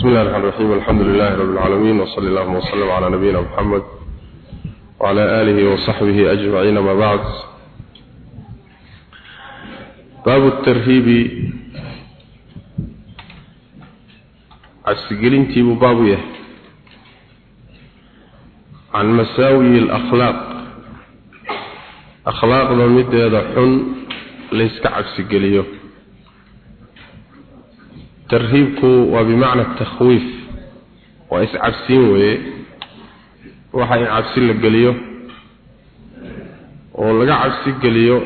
بسم الله الرحمن الرحيم الحمد لله رب العالمين وصلى الله وسلم على نبينا محمد وعلى آله وصحبه أجمعين ما بعد باب الترهيب عسقلين تيب بابيه عن مساوي الأخلاق أخلاق ضميد هذا حن ليس كعسقليه tarhiibku waa bimacna takhwiif waa iscabsiin weeye waxa in cabsi la geliyo oo laga cabsi geliyo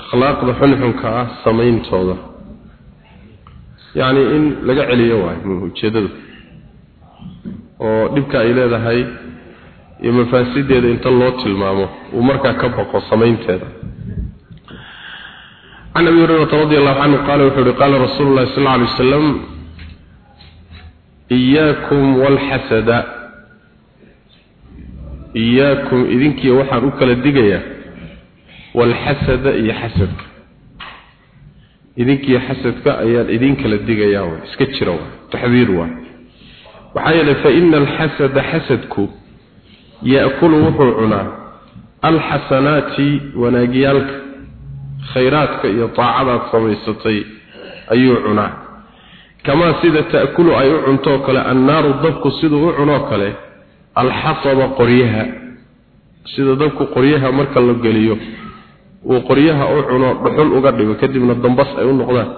akhlaaqda xunxunka ah samayntooda. Yacni in laga celiyo waayo ujeeddadu oo dhibka ay leedahay iyo mafaasideeda inta loo tilmaamo uu markaa ka baqo samaynteeda can abi hurayrata radi allahu canhu qaala wuxuu uhi qaala rasuulu llahi sal alla alay wasalam iyaakum walxasada iyaakum idinkiiyo waxaan u kala digayaa walxasada iyo xasadka idinkiiyo xasadka ayaan idin kala digayaa way iska jira waay taxdiir waay maxaa yeelay fa ina alxasada xasadku ya'kulu wuxuu cunaa alxasanaati wanaagyaalka khayraadka iyo taacadaad samaysatay ayuu cunaa. Kamaa sida ta'kulu ay u cuntoo kale annaaru dabku siduu u cunoo kale alxasaba qoryaha. Sida dabku qoryaha marka la geliyo uu qoryaha u cuno dhuxul uga dhigo kadibna dambas ay u noqdaan.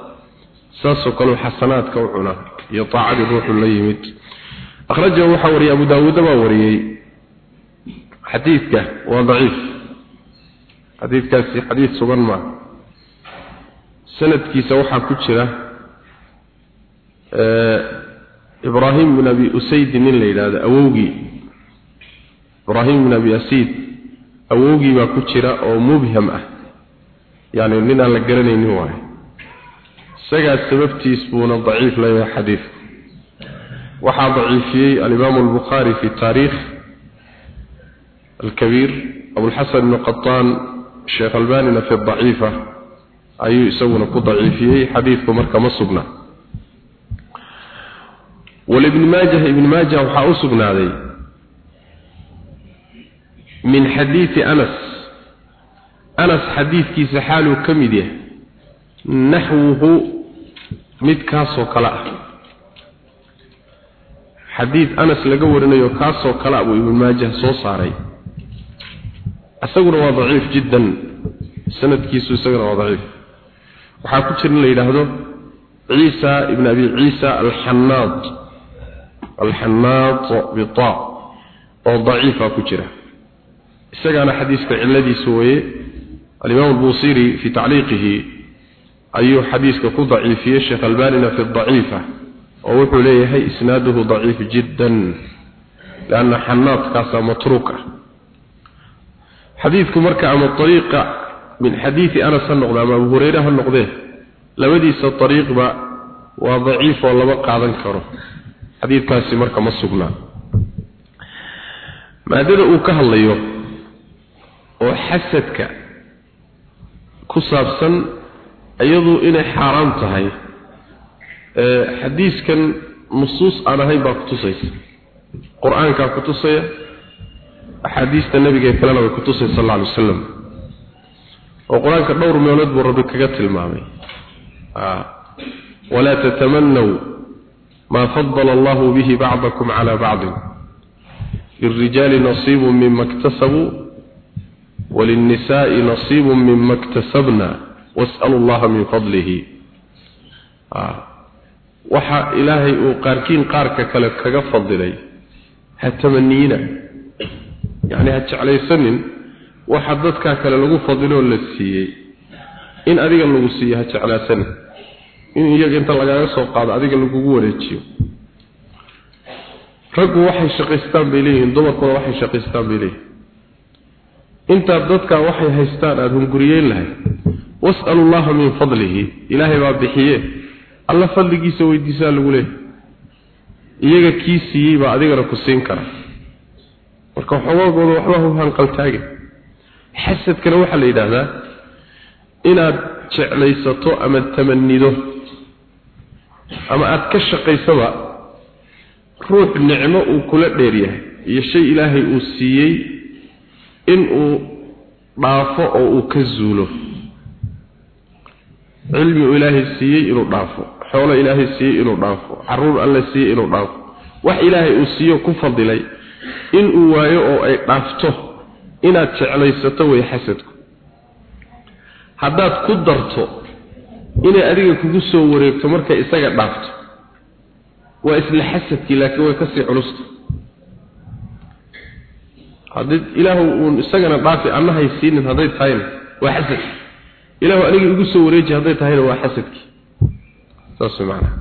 Saasoo kaleu xasanaadka u cunaa iyo taacadii ruuxu la yimid. Akhrajahu waxaa wariyay abu daawuuda baa wariyey xadiidka waa daciif xadiidkaasi xadiid sugan maa sanadkiisa waxaa ku jira ibraahim bin abi usayd nin la yidhaahdo awowgii. Ibraahim bin abi asiid awowgii baa ku jira oo mubham ah. Yani nin aan la garanaynin waayo isagaa sababtiis buuna daciif leeyahay xadiidku waxaa daciifiyey alimaamu albukhaari fi taariikh alkabiir abulxasan ibn qataan sheekh albanina fi daciifa ayuu isaguna ku daciifiyey xadiidku marka ma sugna. Walibni maajah ibni maajah waxaa u sugnaaday min xadiidi anas. Anas xadiidkiisa xaaluu ka mid yahay naxwuhu mid kaasoo kale ah. Xadiid anas laga warinayo kaasoo kale ah buu ibnu maajah soo saaray isaguna waa daciif jiddan. Sanadkiisu isaguna waa daciif. Waxaa ku jira in la yidhaahdo ciisa ibn abi ciisa alxanaad alxanaad bita oo daciifa ku jira. Isagaana xadiiska ciladiisa weeye alimaam albusiri fi tacliiqihi ayuu xadiiska ku daciifiyey sheekh albanina fi daciifa oo wuxuu leeyahay isnaaduhu daciif jiddan lianna xanaadkaasaa matruuk ah xadiidku marka ama ariiqa min xadiidi anas ha noqde ama abu hureyre ha noqdee labadiisa ariiqba waa daciif oo lama qaadan karo. Xadiidkaasi marka ma sugnaa. Maadada uu ka hadlayo oo xasadka ku saabsan iyadu inay xaaraam tahay xadiiskan nusuus aan ahayn baa kutusaysa qur'aankaa kutusaya axaadiista nabiga kalena way kutusaysa sal alla alay wasalam oo qur'aanka dhowr meelood buu rabbi kaga tilmaamay. Walaa tatamanaw maa fadala allahu bihi bacdakum cala bacdin. Lilrijaali nasiibu mima iktasabuu walinnisaai nasiibu mima iktasabna was'alu allaha min fadlihi. Waxa ilaahay uu qaarkiin qaarka kale kaga fadilay ha tamaniina yacni ha jeclaysanin waxa dadkaa kale lagu fadiloo la siiyey. In adiga lagu siiyo ha jeclaasanin in iyaga inta lagaaga soo qaado adiga lagugu wareejiyo. Raggu waxay shaqaystaan bay leeyihiin dumarkuna waxay shaqaystaan bay leeyihiin intaad dadkaa waxay haystaan aada hunguriyeyn lahay was'alu llaha min fadlihi ilaahay baa bixiye alla fadligiisa weydiisaa lagu leeyahy iyaga kii siiyey baa adigana ku siin kara marka xogoogooda waxba hu hanqaltaage xasadkana waxaa la yidhaahdaa inaad jeclaysato ama tamanido ama aada ka shaqaysaba ruux nicmo uu kula dheeryahay iyo shay ilaahay uu siiyey inuu dhaafo oo uu ka zuulo. Cilmi uu ilaahay siiyey inuu dhaafo xoolo ilaahay siiyey inuu dhaafo carruur alle siiyey inuu dhaafo. Wax ilaahay uu siiyo ku fadilay inuu waayo oo ay dhaafto inaad jeclaysato way xasadku. Haddaad ku darto inay adiga kugu soo wareegto markay isaga dhaafto waa isla xasadkii laakiin way ka sii culusta. Haddii ilaahu uun isagana dhaafi annahay siinin hadday tahayna waa xasadki ilaahu aniga igu soo wareeji hadday tahayna waa xasadkii. Saas way macnaha.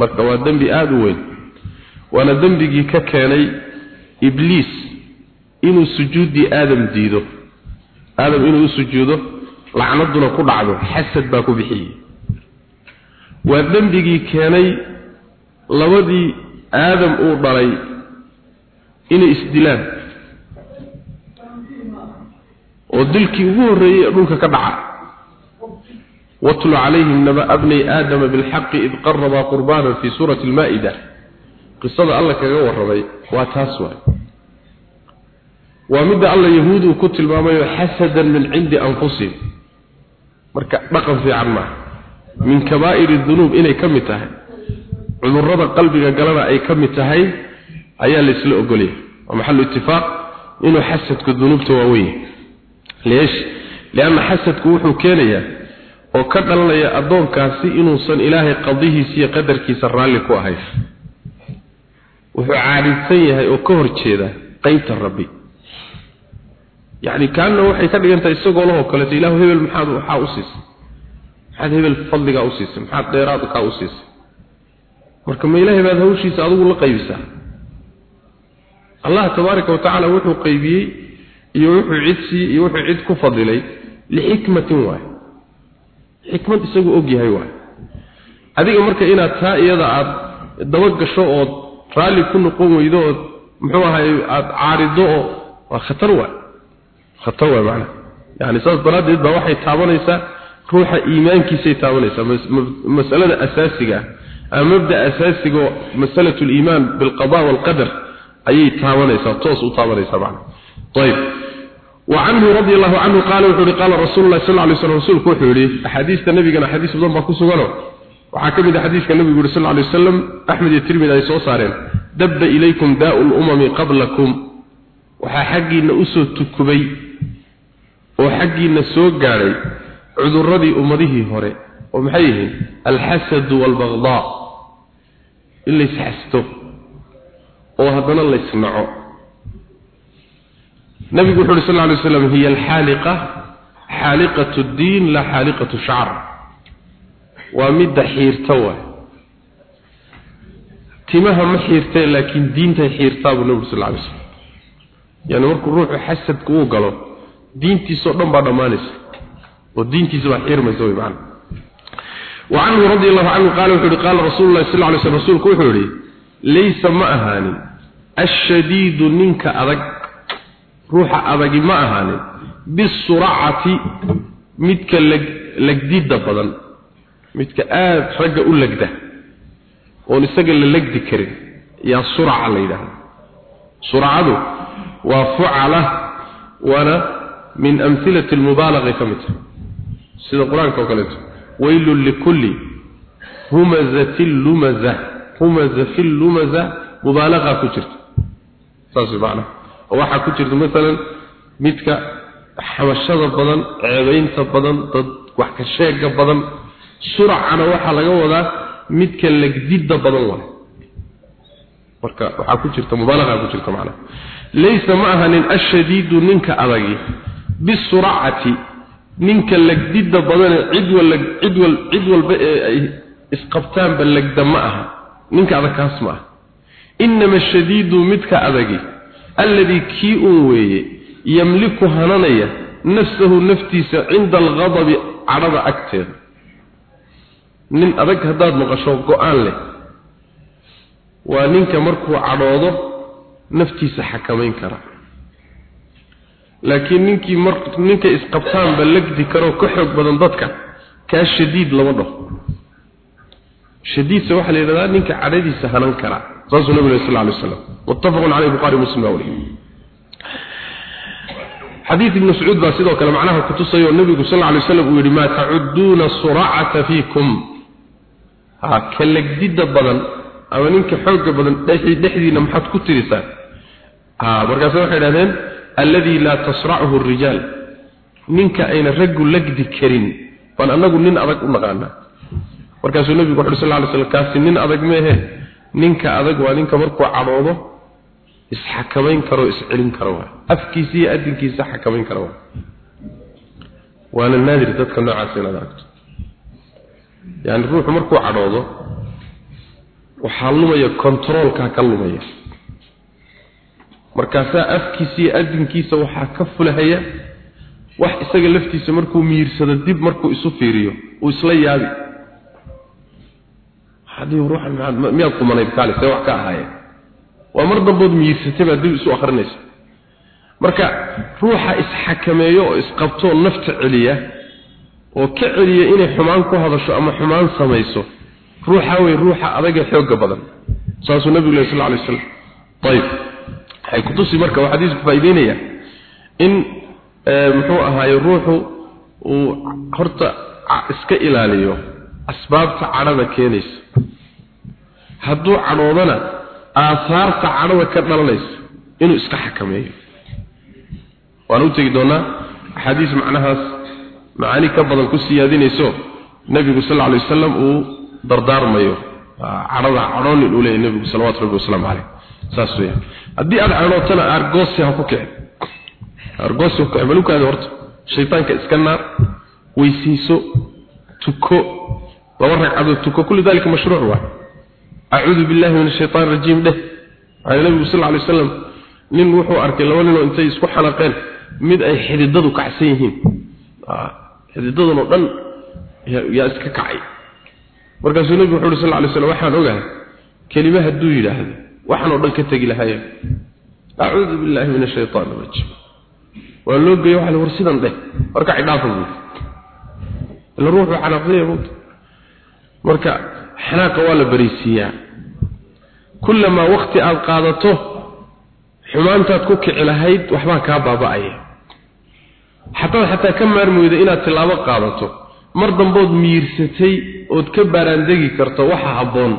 Marka waa dembi aada u weyn waana dembigii ka keenay ibliis inuu sujuuddii aadam diido. Aadam inuu u sujuudo lacnaduna ku dhacdo xasad baa ku bixiyey. Waa dembigii keenay labadii aadam uu dhalay inay isdilaan. Oo dilkii ugu horreeyey dhulka ka dhaca. Watlu calayhim naba abnay aadama bilxaqi id qarabaa qurbaanan fii suurati almaa'ida. Qisada alla kaga warramay waa taas waay waa midda alla yahuudu ku tilmaamayo xasadan min cindi anfusihim. Marka dhaqan fiican maaha min kabaa'iri dunuub inay ka mid tahay. Cudurrada qalbiga galana ay ka mid tahay ayaa laysla ogolyahay. Waa maxalu itifaaq inuu xasadku dunuubta waaweyn leesh lianna xasadku wuxuu keenayaa oo ka dhalanaya addoonkaasi inuusan ilaahay qadihiisa iyo qadarkiisa raalli ku ahayn. Wuxuu caadidsan yahay oo ka hor jeeda qaybta rabbi yacni kaanna waxay ka dhigan tahay isagoo lahoo kaleeto ilaahu hebel maxaad waxaa u siisay? Maxaad hebel fadligaa u siisay? Maxaad dheeraadkaa u siisay? Marka ma ilaahay baad hawshiisa adigu la qaybisaa? Allah tabaaraka wa wuxuu qaybiyey iyo wuxuu cid siiyey iyo wuxuu cid ku fadilay lixikmatin waay. Xikmad isagu og waay. Adiga marka inaad taa iyada aada daba gasho ood raalli ku noqon weydo ood muxuu ahay aada caarido oo waa khatar waay khatar waay macana yani saas daraaddeed baa waxay taabanaysaa ruuxa iimaankiisay taabanaysaa masalada asaasiga ah ama mabda asaasiga oo masalatu liimaan bilqada waalqadar ayay taabanaysaa toos u taabanaysaa macana ayib وعنه رضي الله عنه قال وحوري قال رسول الله صلى الله عليه وسلم رسولك وحوري أحاديث النبي حديث بدن باكو سغنو وحكم حديث النبي صلى الله عليه وسلم أحمد الترمذي أي سو صارين دب إليكم داء الأمم قبلكم oo xaggiina soo gaaray cuduradii ummadihii hore oo maxay yihiin? Alxasad walbagdaa. In la isxasto oo haddana la isnaco nabigu wuxu uhi sal lla lay slam hiya alxaaliqa xaaliqatu ddiin laa xaaliqatu shacar. Waa midda xiirta waay. Timaha ma xiirtee laakiin diintay xiirtaa buu nabigu sal lla alay slam yani markuu ruuxu xasadka uu galo diintiisao dhan baa dhammaanaysa oo diintiisa baa xiirmaysa way macana وعنه رضي الله عنه قال وحوري قال رسول الله صلى الله عليه وسلم رسولك وحوري ليس ما أهاني الشديد منك أرق ruuxa adagi ma ahaanin bisuracati midka lagdida badan midka aada ragga u legda oon isaga la legdi karin yaa suraca la yidhaahda suracadu waa fucala waana min amhilati almubaalaqi ka mid sida qur'aanka oo kaleeto waylun likulli humazatin lumaza humazatin lumaza mubaalaqa ku jirta. Saas macnaha oo waxaa ku jirta maalan midka xabashada badan ceebaynta badan dad wax ka sheega badan. Suracana waxaa laga wadaa midka legdida badan waay marka waxaa ku jirta mubaalaqa ku jirta macnaha laysa ma ahanin ashadiidu ninka adagi bisuracati ninka legdida badan cid wal cid wal cid walba ee ay isqabtaanba legda ma aha ninka adag kaas ma aha. Inama ashadiidu midka adagi alladii kii uun weeye yamliku hananaya nafsahu naftiisa cinda alghadabi cadhada agteeda. Nin adag haddaad maqasho go'aan leh waa ninka markuu cadhoodo naftiisa xakamayn kara laakiin ninkii mar ninka isqabtaanba legdi karoo ka xoog badan dadka kaa shadiid lama dhaho shadiidsa waxaa la yidhahdaa ninka cadhadiisa hanan kara saasuu nabigu sal alay waslam muttafaqun caleyh bukhari muslim ibnu mascuud baa sidoo kale macnaha kutusayoo nabigu sal alay waslam uu yidhi maa tacuduuna suracata fiikum. Ha kalagdida badan ama ninka xooga badan dhexdiina maxaad ku tirisaan markaas waxay idhahdeen alladii laa tasrachu rijaal ninka ayna raggu lagdi karin baan anagu nin adag u naqaanaa. Markaasuu nabigu wuxu sal ly slam kaasi nin adag meehe ninka adag waa ninka markuu cadhoodo isxakamayn karo iscelin karo waa. Afkiisa iyo adinkiisa xakamayn karo waa. Waana naadir dadka noocaas inaad aragto. Yani ruuxu markuu cadhoodo waxaa lumaya controolkaa ka lumaya markaasaa afkiisa iyo adinkiisa waxaa ka fulahaya wax isaga laftiisa markuu miirsado dib markuu isu fiiriyo uu isla yaabi. Haddii ruuxan miyaad qumanayd kaale see wax ka ahaayeen? Waa mar dambood miirsatay baad dib isu akrinaysa marka ruuxa isxakameeyo oo isqabtoo nafta celiya oo ka celiya inay xumaan ku hadasho ama xumaan samayso ruuxa wey ruuxa adaga xooga badan. Saasuu nabigu leh sal lla alay waslam ayib waxay kutusi marka waa xadiisku faa'ideynaya in muxuu ahaaye ruuxu uu horta iska ilaaliyo asbaabta cadhada keenaysa hadduu cadhoodana aahaarta cadhada ka dhalanaysa inuu iska xakameeyo. Waan u tegi doonaa axaadiis macnahaas macaani ka badan ku siyaadinayso nebigu sal lla alay wasalam uu dardaarmayo cadhada cadhoonin uu leeyahy nebigu salawatu rabbi wasalaamu caleyh saas weeyaan haddii aad cadhootana argoosi ha ku kicin. Argoosi ku kicin. Balukaada horta shaytaanka iska naar weysiiso tuko. Laba ragcadood tuko. Kulli dalika mashruuc waay acuudu billahi min ashaytaan rajiim dheh. Waxaa nabigu sal alay wasalam nin wuxuu arkay laba ninoo intay isku xanaqeen. Mid ay xididadu kacsan yihiin. Xididadan oo dhan yaa iska kacay. Markaasuu nebigu wuxu uhi sal lay slam waxaan ogahay kelime hadduu yidhaahdo waxaan oo dhan ka tegi lahaye acuudu billahi min ashaytaan rajiim. Waa loo geeye waxa war sidan dheh. Warka cidhaafa buuri ila ruuxu xanaaqdaya buuri marka xanaaqa waa la baraysiiyaa kullamaa wakti aada qaadato xumaantaad ku kici lahayd waxbaa kaa baaba'aya. Xataad xataa ka maarmoyda inaad tilaabo qaadato mar dambood miirsatay ood ka baaraandegi karto waxa habboon.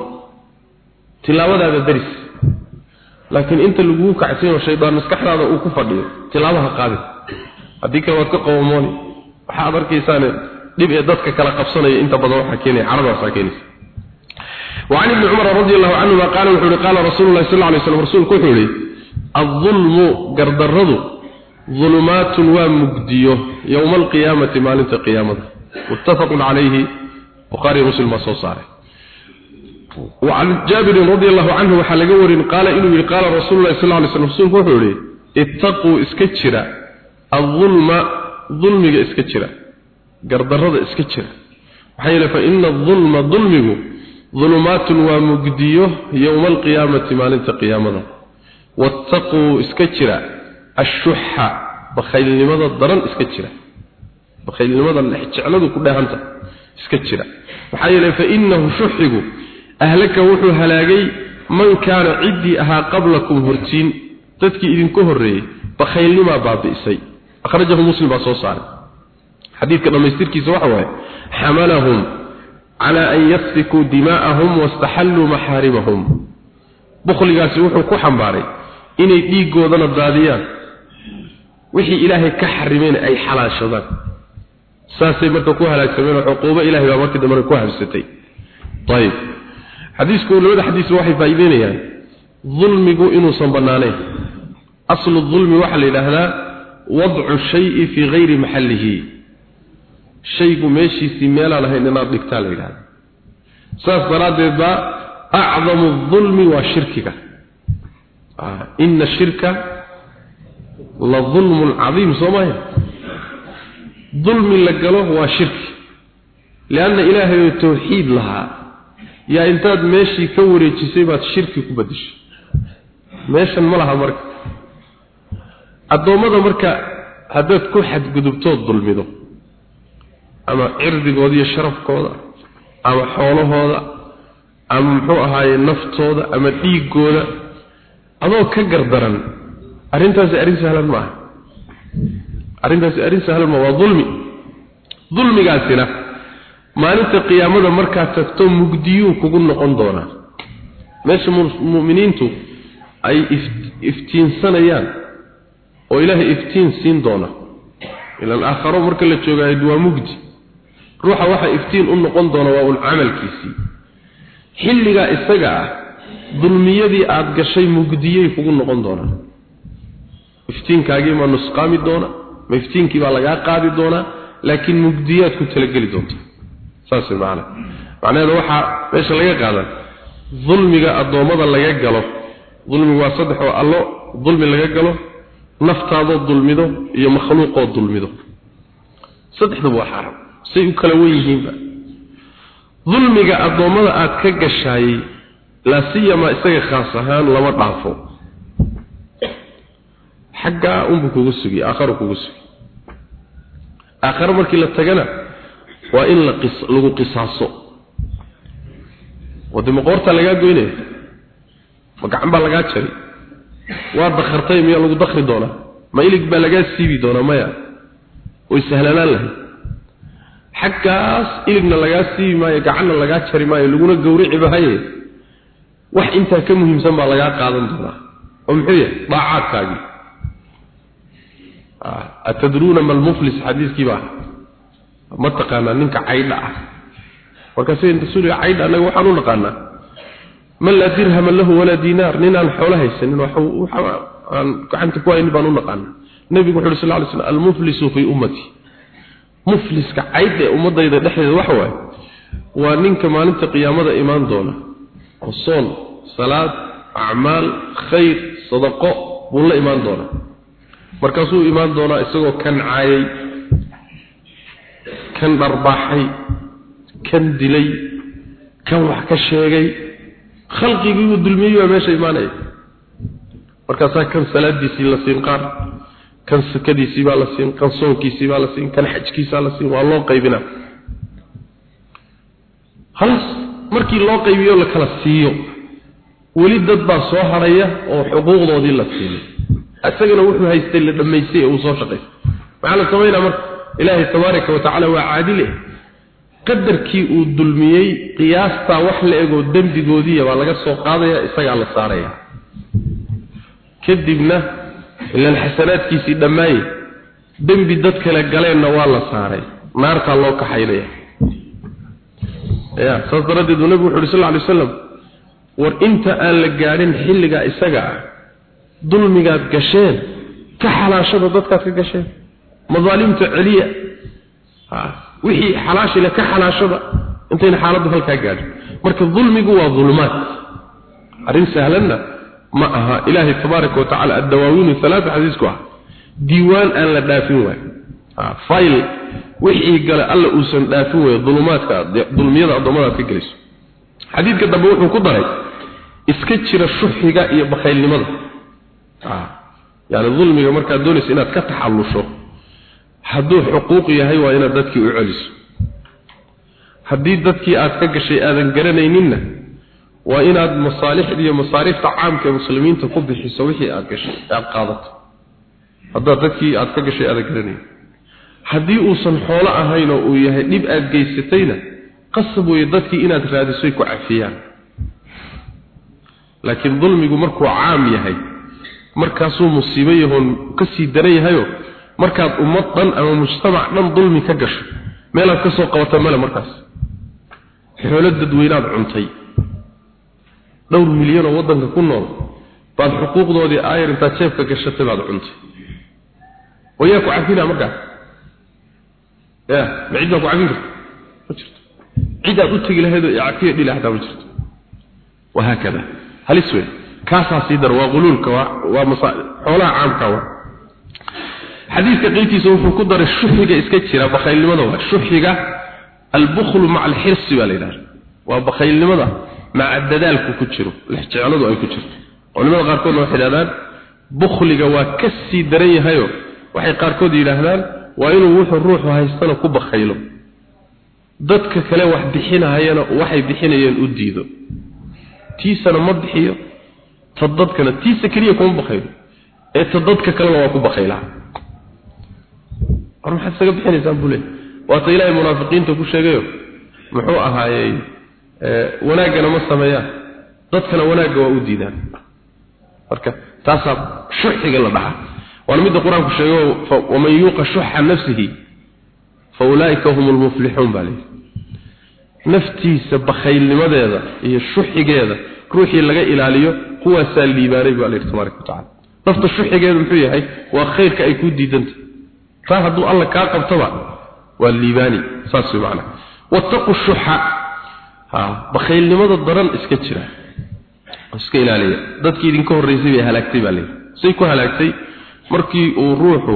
Tilaabadaada daris laakiin inta laguu kacsanyo shaydaan maskaxdaada uu ku fadhiyo tilaabaha qaadin haddii kale waad ka qabamooni waxaad arkaysaane dhib ee dadka kala qabsanaya inta badan waxaa keenaya caradaasaa keenaysa وعن ابن عمر رضي الله عنهما قال وحوري قال رسول الله صلى الله عليه وسلم رسول كحوري الظلم قردرد ظلمات ومجديه يوم القيامة مالنت قيامة متفق عليه بخاري مسلم صوصاره وعن جابر رضي الله عنه وحلقور قال إنه قال رسول الله صلى الله عليه وسلم رسول كحوري اتقوا اسكتشرا الظلم ظلم اسكتشرا قردرد اسكتشرا وحيل فإن الظلم ظلمه ظلمات ومجديه يوم القيامة مالنت قيامة واتقوا اسكتشرا الشح بخيل لماذا الضرن اسكتشرا بخيل لماذا الحجعلد كلها أنت اسكتشرا وحيل فإنه شحه ahlaka wuxuu halaagay man kaana ciddii ahaa qablakum hortiin dadkii idinku horreeyey bakhaylnimaa baabi'isay akhrajahu muslim baa soo saaray. Xadiidka dhammaystirkiisa waxa waaye xamalahum calaa an yasfikuu dimaa'ahum wastaxalluu maxaarimahum. Bukhligaasi wuxuu ku xambaaray inay dhiiggoodana daadiyaan. Wixii ilaahay ka xarimeen ay xalaashadaan. Saasay marka ku halaagsameen cuquubo ilahay baa markii dambe ku habsatay. Ayb xadiisku labada xadiis waxay faa'iideynayaan dulmigu inuusan bannaanayn. Aslu dhulmi waxaa la yiraahdaa wad'u shay'i fii ghayri maxallihi. Shaygu meeshiisii meel aan ahayn inaad dhigtaa la yiraahdaa saas daraaddeed baa acdamu dhulmi waa shirkiga. Ah, inna shirka la dulmun cadiim soo soomaya dulmi la galo waa shirki. Lianna ilaahay tawxiid lahaa yaa intaad meeshii ka wareejisay baad shirki ku bedeshay meeshan ma laha marka. Addoommada marka haddaad ku xadgudubtood dulmido ama cirdigooda iyo sharafkooda ama xoolahooda ama muxuu ahaaye naftooda ama dhiigooda adoo ka gardaran arrintaasi arrin sahlan maaha. Arrintaasi arrin sahlan ma waa dulmi. Dulmigaasina maalinta qiyaamada markaad tagto mugdiyuu kugu noqon doonaa. Meesha mu'miniintu ay iftiinsanayaan oo ilaahay iftiin siin doona ilaan aakharo marka la joogaayo waa mugdi. Ruuxa waxa iftiin u noqon doona waa un camalkiisii. Xilligaa isaga ah dulmiyadii aada gashay mugdiyey kugu noqon doonaa. Iftiinkaagii ma nusqaami doona ma iftiinkii baa lagaa qaadi doonaa laakiin mugdiyaad ku talageli doonta saas macna macnaheedu waxaa meesha laga qaadan dulmiga addoommada laga galo dulmigu waa saddex oo allo dulmi laga galo naftaadoo dulmido iyo makhluuqoo dulmido. Saddexduba waa xaram say u kala wen yihiinba. Dulmiga addoommada aad ka gashaayey laa siyama isaga khaas ahaan lama dhaafo. Xaggaa unbuu kugu sugiy aakharu kugu sugiy aakhare markii la tagana waa in lagu qisaaso. Wade maqoortaa lagaa goynaya ma gacan baa lagaa jari waa dakhartay miyaa lagu dakri doonaa? Ma ilig baa lagaa siibi doonaa maya? Way sahlanaan lahayd xaggaas iligna lagaa siibi maayo gacanna lagaa jari maayo laguna gowrici bahaye wax intaa ka muhiimsan baa lagaa qaadan doonaa. Oo muxuu yahay? Daacaadkaagii. Atadruuna ma almuflis xadiiskii baa ma taqaanaa ninka caydha ah. Markaasay rasuuliga caydha annaga waxaan u naqaanaa. Man laa dirhama lahu walaa diinaar ninaan xoolo haysanin aan gacanta ku haynin baan u naqaanaa. Nebigu wuxu uhi sal ly slm almuflisu fii ummatii mufliska caydha ummadayda dhexdeeda waxa waaye waa ninka maalinta qiyaamada imaan doona. Oo soon salaad acmaal khayr sadaqo buu la imaan doonaa. Markaasuu imaan doonaa isagoo kan caayay kan dharbaaxay kan dilay kan wax ka sheegay. Khalqigii uu dulmiyey baa meesha imaanaya. Markaasaa kan salaadiisii la siin qaar kan sakadiisii baa la siin kan soonkiisii baa la siin kan xajkiisaa la siin waa loo qaybinaa. Khalaas markii loo qaybiyo la kala siiyo. Weli dad baa soo haraya oo xuquuqdoodii la siinay isagana wuxuu haystay la dhammaystay ee uu soo shaqaystay maxaa la samaynaa marka ilaahay tabaaraka wa tacaala waa caadile qadarkii uu dulmiyey qiyaastaa wax la egoo dembigoodiiya baa laga soo qaadaya isagaa la saaraya. Kadibna ilaan xasanaadkiisii dhammaaye dembi dad kale galeenna waa la saaray. Naartaa loo kaxaynaya. Ya saas daraaddeed uu nabigu wuxu uhi sal lla alay waslam war inta aan la gaadhin xilligaa isaga ah dulmigaad gasheen ka xalaashada dadkaad ka gasheen madaalimta celiya. Wixii xalaashile ka xalaashada intayna xaaladdu halkaa gaadhin marka dulmigu waa dulmaad. Arrin sahlanna ma aha. Ilaahay tabaaraka wa tacala addawaawiinu halaata xadiisku ah. Diiwaan aan la dhaafin waayo. Fayl wixii gale alla uusan dhaafin waayo dulumaadka dulmiyada addoommada ka gelayso xadiidka dambe wuxuu ku daray iska jira shuxiga iyo bakhaylnimada. Yani dulmiga markaad doonayso inaad ka taxallusho hadduu xuquuq yahay waa inaad dadkii u celiso. Haddii dadkii aad ka gashay aadan garanayninna waa inaad masaalixda iyo masaariifta caamka ee muslimiinta ku bixiso wixii aad gashay aad qaadato. Haddaad dadkii aad ka gashay aadan garanayn. Haddii uusan xoolo ahayn oo uu yahay dhib aad geysatayna qasab weeye dadkii inaad raadisoy ku cafiyaan. Laakiin dulmigu markuu caam yahay markaasuu musiibo yahoon ka daran yahayo markaad ummad dhan ama mujtamac dhan dulmi ka gasho meelaad ka soo qabata male markaas. Xoolo dadweynaad cuntay. Dhowr milyan oo waddanka ku nool baad xuquuqdoodii aayar intaad jeebka gashatay baad cuntay. Oo ku cafinaa markaas ya ma cid baa ku cafin karta? Ma jirto. Cid aad u tegi lahaydoo icafiya dhila xataa ma jirto. Wahaakada halis wey kaasaa sii dar waa quluulka waa waa masa xoolaha caamka waa xadiidka qeybtiisa wuxuu ku daray shuxiga iska jira bakhaylnimada waa shuxiga albukhlu maca alxirsi baa la yidhahda waa bakhaylnimada maca dadaalku ku jiro lexjecladu ay ku jirto. Culimada qaarkoodna waxay yidhahdaan bukhliga waa ka sii daran yahayo waxay qaarkood yidhaahdaan waa inuu wuxuu ruuxu haystana ku bakhaylo. Dadka kale wax bixinahayana waxay bixinayeen u diido. Tiisana ma bixiyo ta dadkana tiisa keliya kuma bakaylo ee ta dadka kalena waa ku bakaylaa war maxaad isaga bixinaysaan buu leey waata ilaahay munaafiqiinta ku sheegayo. Muxuu ahaayey wanaaggana ma sameeyaan dadkana wanaagga waa u diidaan. Marka taasaa shuxiga la dhaca waana midda qur'aanku sheego waman yuuqa shuxa nafsihi fa ulaa'ika hum lmuflixuun baa leeyihi naftiisa bakhaylnimadeeda iyo shuxigeeda ruuxii laga ilaaliyo kuwaasaa liibaanay baa layidhi tabaaraka watacala nafta shuxigeedu muxuu yahay waa khayrka ay ku diidanta taa hadduu alla kaa qabtaba waa liibaani saas way macnaa wattaqu shuxa ha bakhaylnimada daran iska jira. Iska ilaaliya. Dadkii idinka horreysay bay halaagtay baa layidhi say ku halaagtay markii uu ruuxu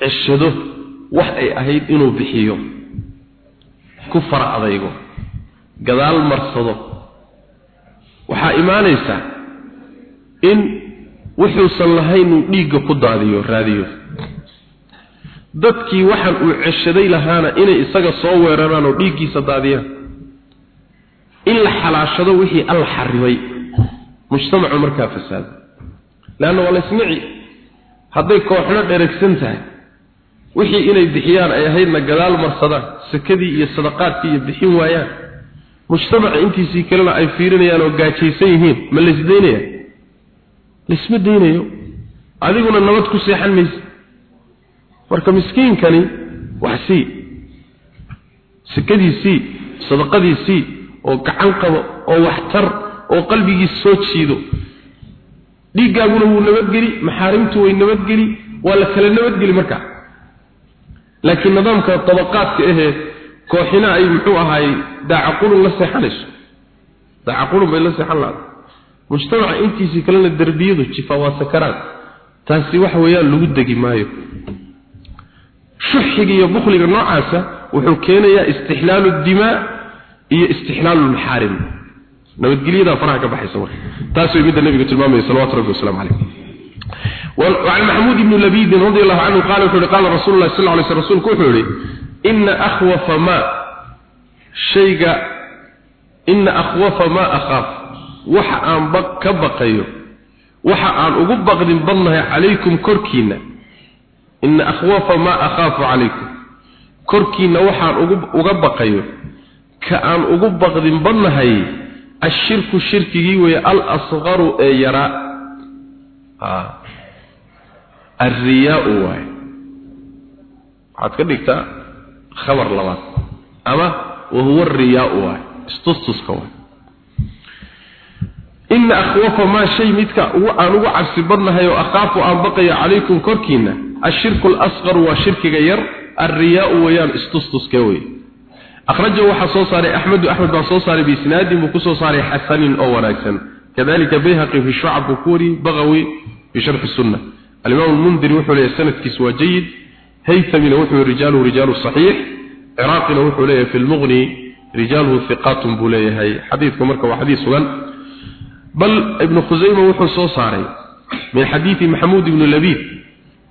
ceshado wax ay ahayd inuu bixiyo. Ku fara adaygo. Gadaal marsado. Waxaa imaanaysa in wuxuusan lahayn uu dhiigga ku daadiyo raadiyo dadkii waxaan uu ceshaday lahaana inay isaga soo weeraraan oo dhiiggiisa daadiyaan. In la xalaashado wixii alla xarimay mujtamacu markaa fasaado leanna waa laysnici hadday kooxno dheregsan tahay. Wixii inay bixiyaan ay ahaydna gadaal marsadaan sakadii iyo sadaqaadkii iyo bixin waayaan. Mujtamaca intiisii kalena ay fiirinayaan oo gaajaysan yihiin ma laysdaynaya laysma daynayo adiguna nabad ku seexan mayse marka miskiinkani wax sii sakadiisii sadaqadiisii oo gacan qabo oo waxtar oo qalbigiis soo jiido dhiiggaaguna wuu nabadgeli maxaarimtu way nabadgeli waa la kala nabadgeli markaa laakiin nidaamka tabaqaadka ahee kooxina ay muxuu ahaay daacaqulun la seexanayso. Daacaqulun bay la seexan lahaday mujtamaca intiisii kalena derbiyadu jifa waa sakaraad taasi waxa weeyaan lagu degi maayo shuxiga iyo bukhliga noocaasa wuxuu keenayaa istixlaalu dimaa iyo istixlaalu lmaxaarim nabadgelyadaa faraha ka baxaysa marka taas way midda nabiga tilmaamaya salawatu rabbi wasalaamu calayh وعن محمود بن لبيد رضي الله عنه قال قال رسول الله صلى الله عليه وسلم رسول كحوري إن أخوف ما شيء إن أخوف ما أخاف وحا أن بق كبقيو وحا أن أقبق ذن بنها عليكم كركينا إن أخوف ما أخاف عليكم كركينا وحا أن أقبقيو كأن أقبق ذن بنها الشرك الشرك وي الأصغر يرى آه. الرياء واي waxaad ka dhigtaa khabar labaad ama wahuwa ariyaa waay istustuska waay ina akhwafa maa shay midka aan ugu cabsi badnahay oo akhaafu aan baqayo calaykum korkiina ashirku alasqaru waa shirkiga yar alriyaau wayaan istustuska wey akhrajahu waxaa soo saaray axmedu axmed baa soo saaray biisnaadin buu ku soo saaray xasanin oo wanaagsan kadalika bayhaqi fi shucab buu ku wariyey bagawi fi sharxi sunna alimaam lmundiri wuxuu leeyahy sanadkiisu waa jayid haytamina wuxuu rijaaluhu rijaalu saxiix ciraaqina wuxuu leeyahay fi lmuqni rijaaluhu hiqaatun buu leeyahay xadiidku marka waa xadiis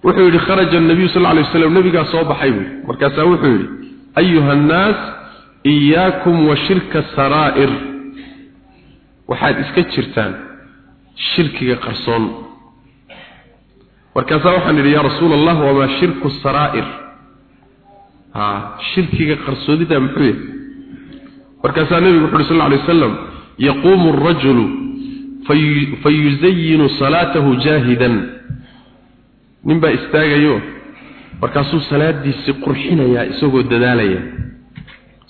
wuxuu yidhi kharaja nabiyu sal lay waslam nabigaa soo baxay buui markaasaa wuxuu yidhi ayuha annaas iyaakum wa shirka saraa'ir. Waxaad iska jirtaan shirkiga qarsoon. Markaasaa waxaan idhi yaa rasuula allah wamaa shirku saraa'ir? Shirkiga qarsoodida muxuu yahay? Markaasaa nebigu wuxu uhi sal lay wasalam yaquumu arajulu fayuzayinu salaatahu jaahidan nin baa istaagayo. Markaasuu salaadiisii qurxinayaa isagoo dadaalaya.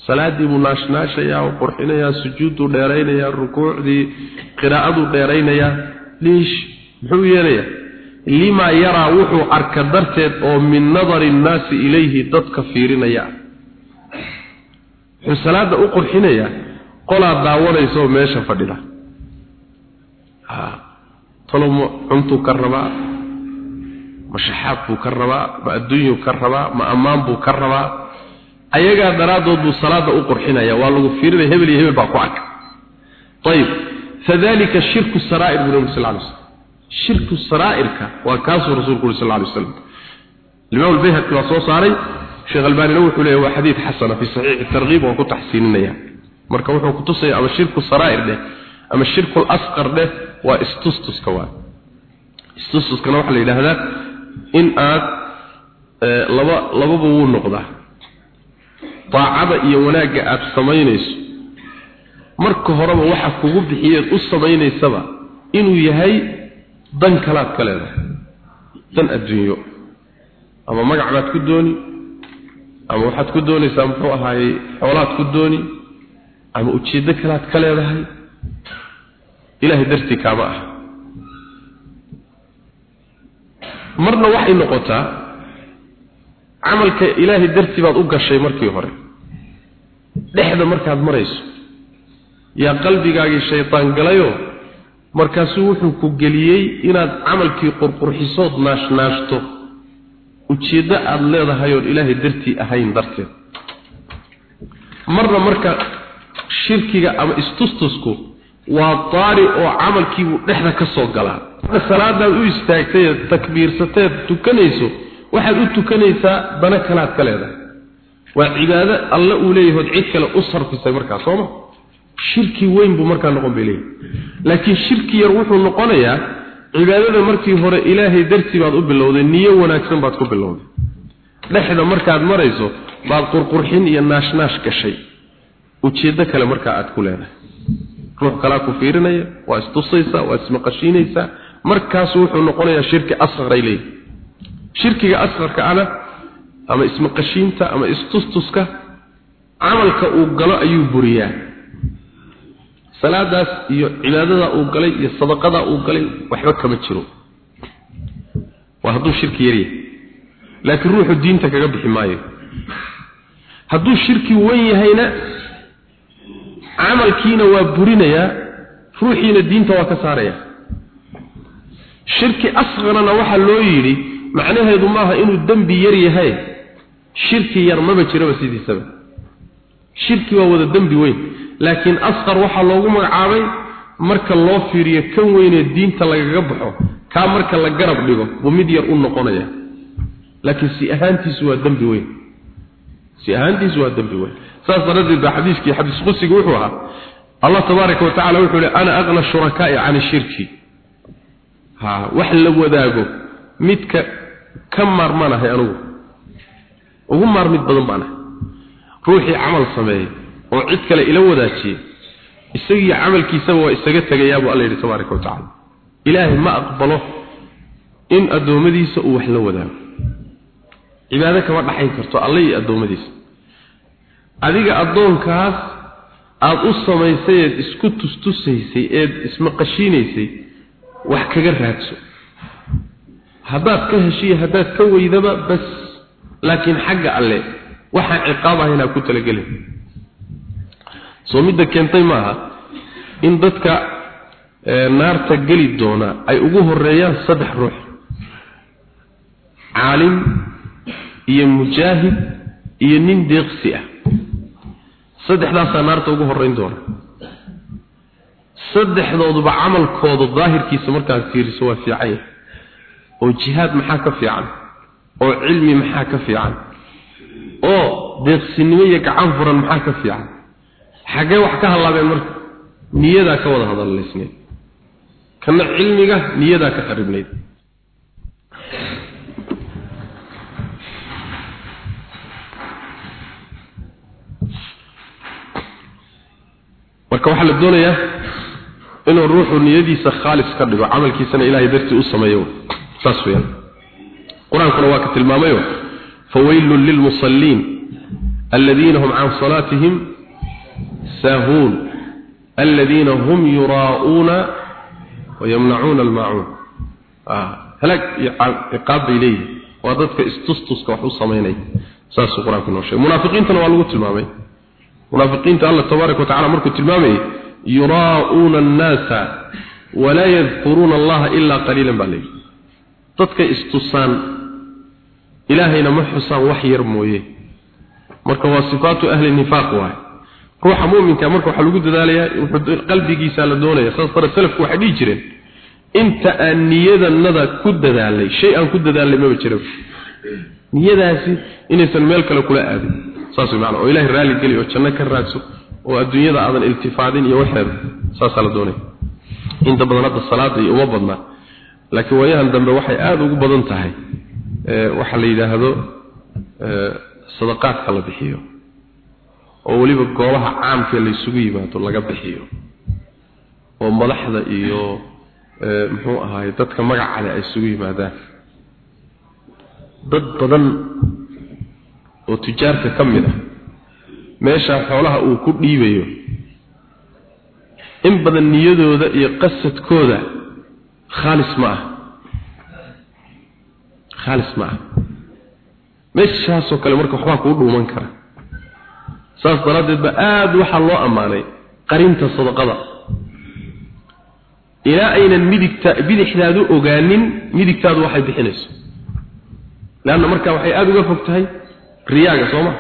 Salaaddii buu naashnaashayaa oo qurxinayaa sujuudduu dheeraynayaa rukuucdii qiraa'aduu dheeraynayaa. Liish muxuu yeelayaa limaa yaraa wuxuu arka darteed oo min nadari nnaasi ilayhi dadka fiirinaya. Wuxuu salaada u qurxinayaa qolaa daawanaysa oo meesha fadhida. Talo ma cuntuu ka rabaa ma buu ka rabaa ma adduunyuu ka rabaa ma ammaan buu ka rabaa. Ayagaa daraaddood buu salaada u qurxinaya waa lagu fiirinaya hebel iyo hebel baa ku arka. Ayib fadalika shirku saraa'ir buu nabi sal lla alay slam shirku saraa'irka waa kaasuu rasuulku uri sal lla alay waslam alimaam albayhaqi waa soo saaray sheekh albaanina wuxuu leeyahay waa xadiid xasana fi saxiixi targhiib oo ku taxsiininaya. Marka wuxuu ku tusaya ama shirku saraa'ir dheh ama shirku asqar dheh waa istustuska waa istustuskana waxaa la yidhaahdaa in aad laba lababa wuu noqdaa. Daacada iyo wanaagga aad samaynayso. Marka horeba waxa kugu bixiyeed u samaynaysaba inuu yahay dan kalaad ka leedahay. Dan adduunyo. Ama magac baad ku dooni ama waxaad ku doonaysaa muxuu ahaayey xoolaad ku dooni ama ujeeddo kalaad ka leedahay ilaahay dartii kaama ah marna waxay noqotaa camalka ilaahay dartii baad u gashay markii hore. dhexda markaad marayso. yaa qalbigaagii shaydaan galayoo markaasuu wuxuu ku geliyey inaad camalkii qurqurxisood naashnaashto. ujeeddo aada leedahay oon ilaahay dartii ahayn darteed. marna marka shirkiga ama istustusku waa daari oo camalkiibuu dhexda ka soo galaa salaadaad u istaagtay takbiirsateed tukanayso waxaad u tukanaysaa dana kalaad ka leedahay. Waa cibaado alle uu leeyahay ood cid kale u sarfisay markaa sooma shirki weyn buu markaa noqon bay leeyahay laakiin shirki yar wuxuu noqonayaa cibaadada markii hore ilaahay dartii baad u bilowday niyo wanaagsan baad ku bilowday. Dhexda markaad marayso baad qurqurxin iyo naashnaash gashay. Ujeeddo kale markaa aad ku leedahay. Ruux kalaa ku fiirinaya waa istusaysaa waa ismaqashiinaysaa markaasu wuxuu noqonayaa shirki asqaray leeyahay shirkiga asqarka ana ama ismaqashiinta ama istustuska camalka uu galo ayuu buriyaa. Salaadaas iyo cibaadada uu galay iyo sadaqada uu galay waxba kama jiro. Waa hadduu shirki yaryahay laakiin ruuxu diinta kaga bixi maayo. Hadduu shirki wen yahayna camalkiina waa burinayaa ruuxiina diinta waa ka saaraya shirki asqarana waxaa loo yidhi macnaheedu maaha inuu dembi yar yahay. Shirki yar maba jiraba sidiisaba. Shirki waa wada dembi weyn laakiin asqar waxaa loogu magacaabay marka loo fiiriyo kan weynee diinta lagaga baxo kaa marka la garab dhigo buu mid yar u noqonaya. Laakiin si ahaantiisu waa dembi weyn. Si ahaantiisu waa dembi weyn. Saas daradeed baa xadiiskii xadiis qusiga wuxuu ahaa allah tabaaraka wa tacala wuxuu yihi ana aqna shurakaa'i can shirki ha wax la wadaago midka ka maarmanahay anugu. Ugu maarmid badan baanahay ruuxii camal sameeyey oo cid kale ila wadaajiyey isagii camalkiisaba waa isaga tegayaa buu alla yidhi tabaaraka wa tacala ilaahay ma aqbalo in addoommadiisa uu wax la wadaago. Cibaado kama dhaxayn karto alle iyo addoommadiisa. Adiga addoonkaas aada u samaysay eed isku tustusaysay eed ismaqashiinaysay wax kaga raadso. Haddaad ka heshiyo haddaad ka weydaba bas. Laakiin xagga alle waxaan ciqaab ahaynaa ku talagelin. Soo midda keentay maaha in dadka naarta geli doona ay ugu horeeyaan saddex ruux. Caalim iyo mujaahid iyo nin deeqsi ah. Saddexdaasaa naarta ugu horreyn doona saddexdooduba camalkooda daahirkiisa markaad fiiriso waa fiican yahay. oo jihaad maxaa ka fiican? oo cilmi maxaa ka fiican? oo deeqsinimo iyo gacan furan maxaa ka fiican? xaggee wax ka hallaabeen marka niyadaa ka wada hadalaysneed kana cilmiga niyadaa ka qaribnayd marka waxaa la doonayaa inuu ruuxu niyadiisa khaalis ka dhigo camalkiisana ilaahay dartii u sameeyo. Saas weeyaan. Qur'aankuna waa ka tilmaamayo fawaylun lilmusalliin aladiina hum can salaatihim saahuun aladiina hum yuraa'uuna wayamnacuuna almaacuun. Halaag iyo ciqaab bay leeyihiin waa dadka istustuska wax u samaynaya saasuu qur'aanku inoo sheegay. Munaafiqiintana waa lagu tilmaamay. Munaafiqiinta allah tabaaraka watacala markuu tilmaamayay yuraa'uuna annaasa walaa yadkuruuna allaha ilaa qaliilan baa layidhi dadkay istusaan ilaahayna ma xusaan wax yar mooye. Marka waa sifaatu ahli nifaaq waay. Ruuxa mu'minka marka waxaa lagu dadaalayaa wuxuu qalbigiisa la doonaya. Saas dara salafku waxay dhihi jireen inta aan niyadanada ku dadaalay shay aan ku dadaalay maba jiro niyadaasi inaysan meel kale kula aadin. Saas macna oo ilaahay raali geli oo janno ka raadso oo adduunyada aadan iltifaadin iyo waxeeda saasaa la doonaya inta badan hadda salaada iyo uma badna laakiin waayahan dambe waxay aada ugu badan tahay waxaa la yidhaahdo sadaqaadka la bixiyo oo weliba goobaha caamka la isugu yimaado laga bixiyo oo madaxda iyo muxuu ahaay dadka magaca leh ay isugu yimaadaan. Dad badan oo tujaarka ka mid ah meesha xoolaha uu ku dhiibayo. In badan niyadooda iyo qasadkooda khaalis ma ah. Khaalis ma ah. Meeshaasoo kale marka waxbaa kuu dhuuman kara. Saas daraaddeed ba aada waxaa loo ammaanay qarinta sadaqada. Ilaa aynan midigta bidixdaadu ogaanin midigtaadu waxay bixinayso. Leanna markaa waxay aada uga fog tahay riyaaga soo ma?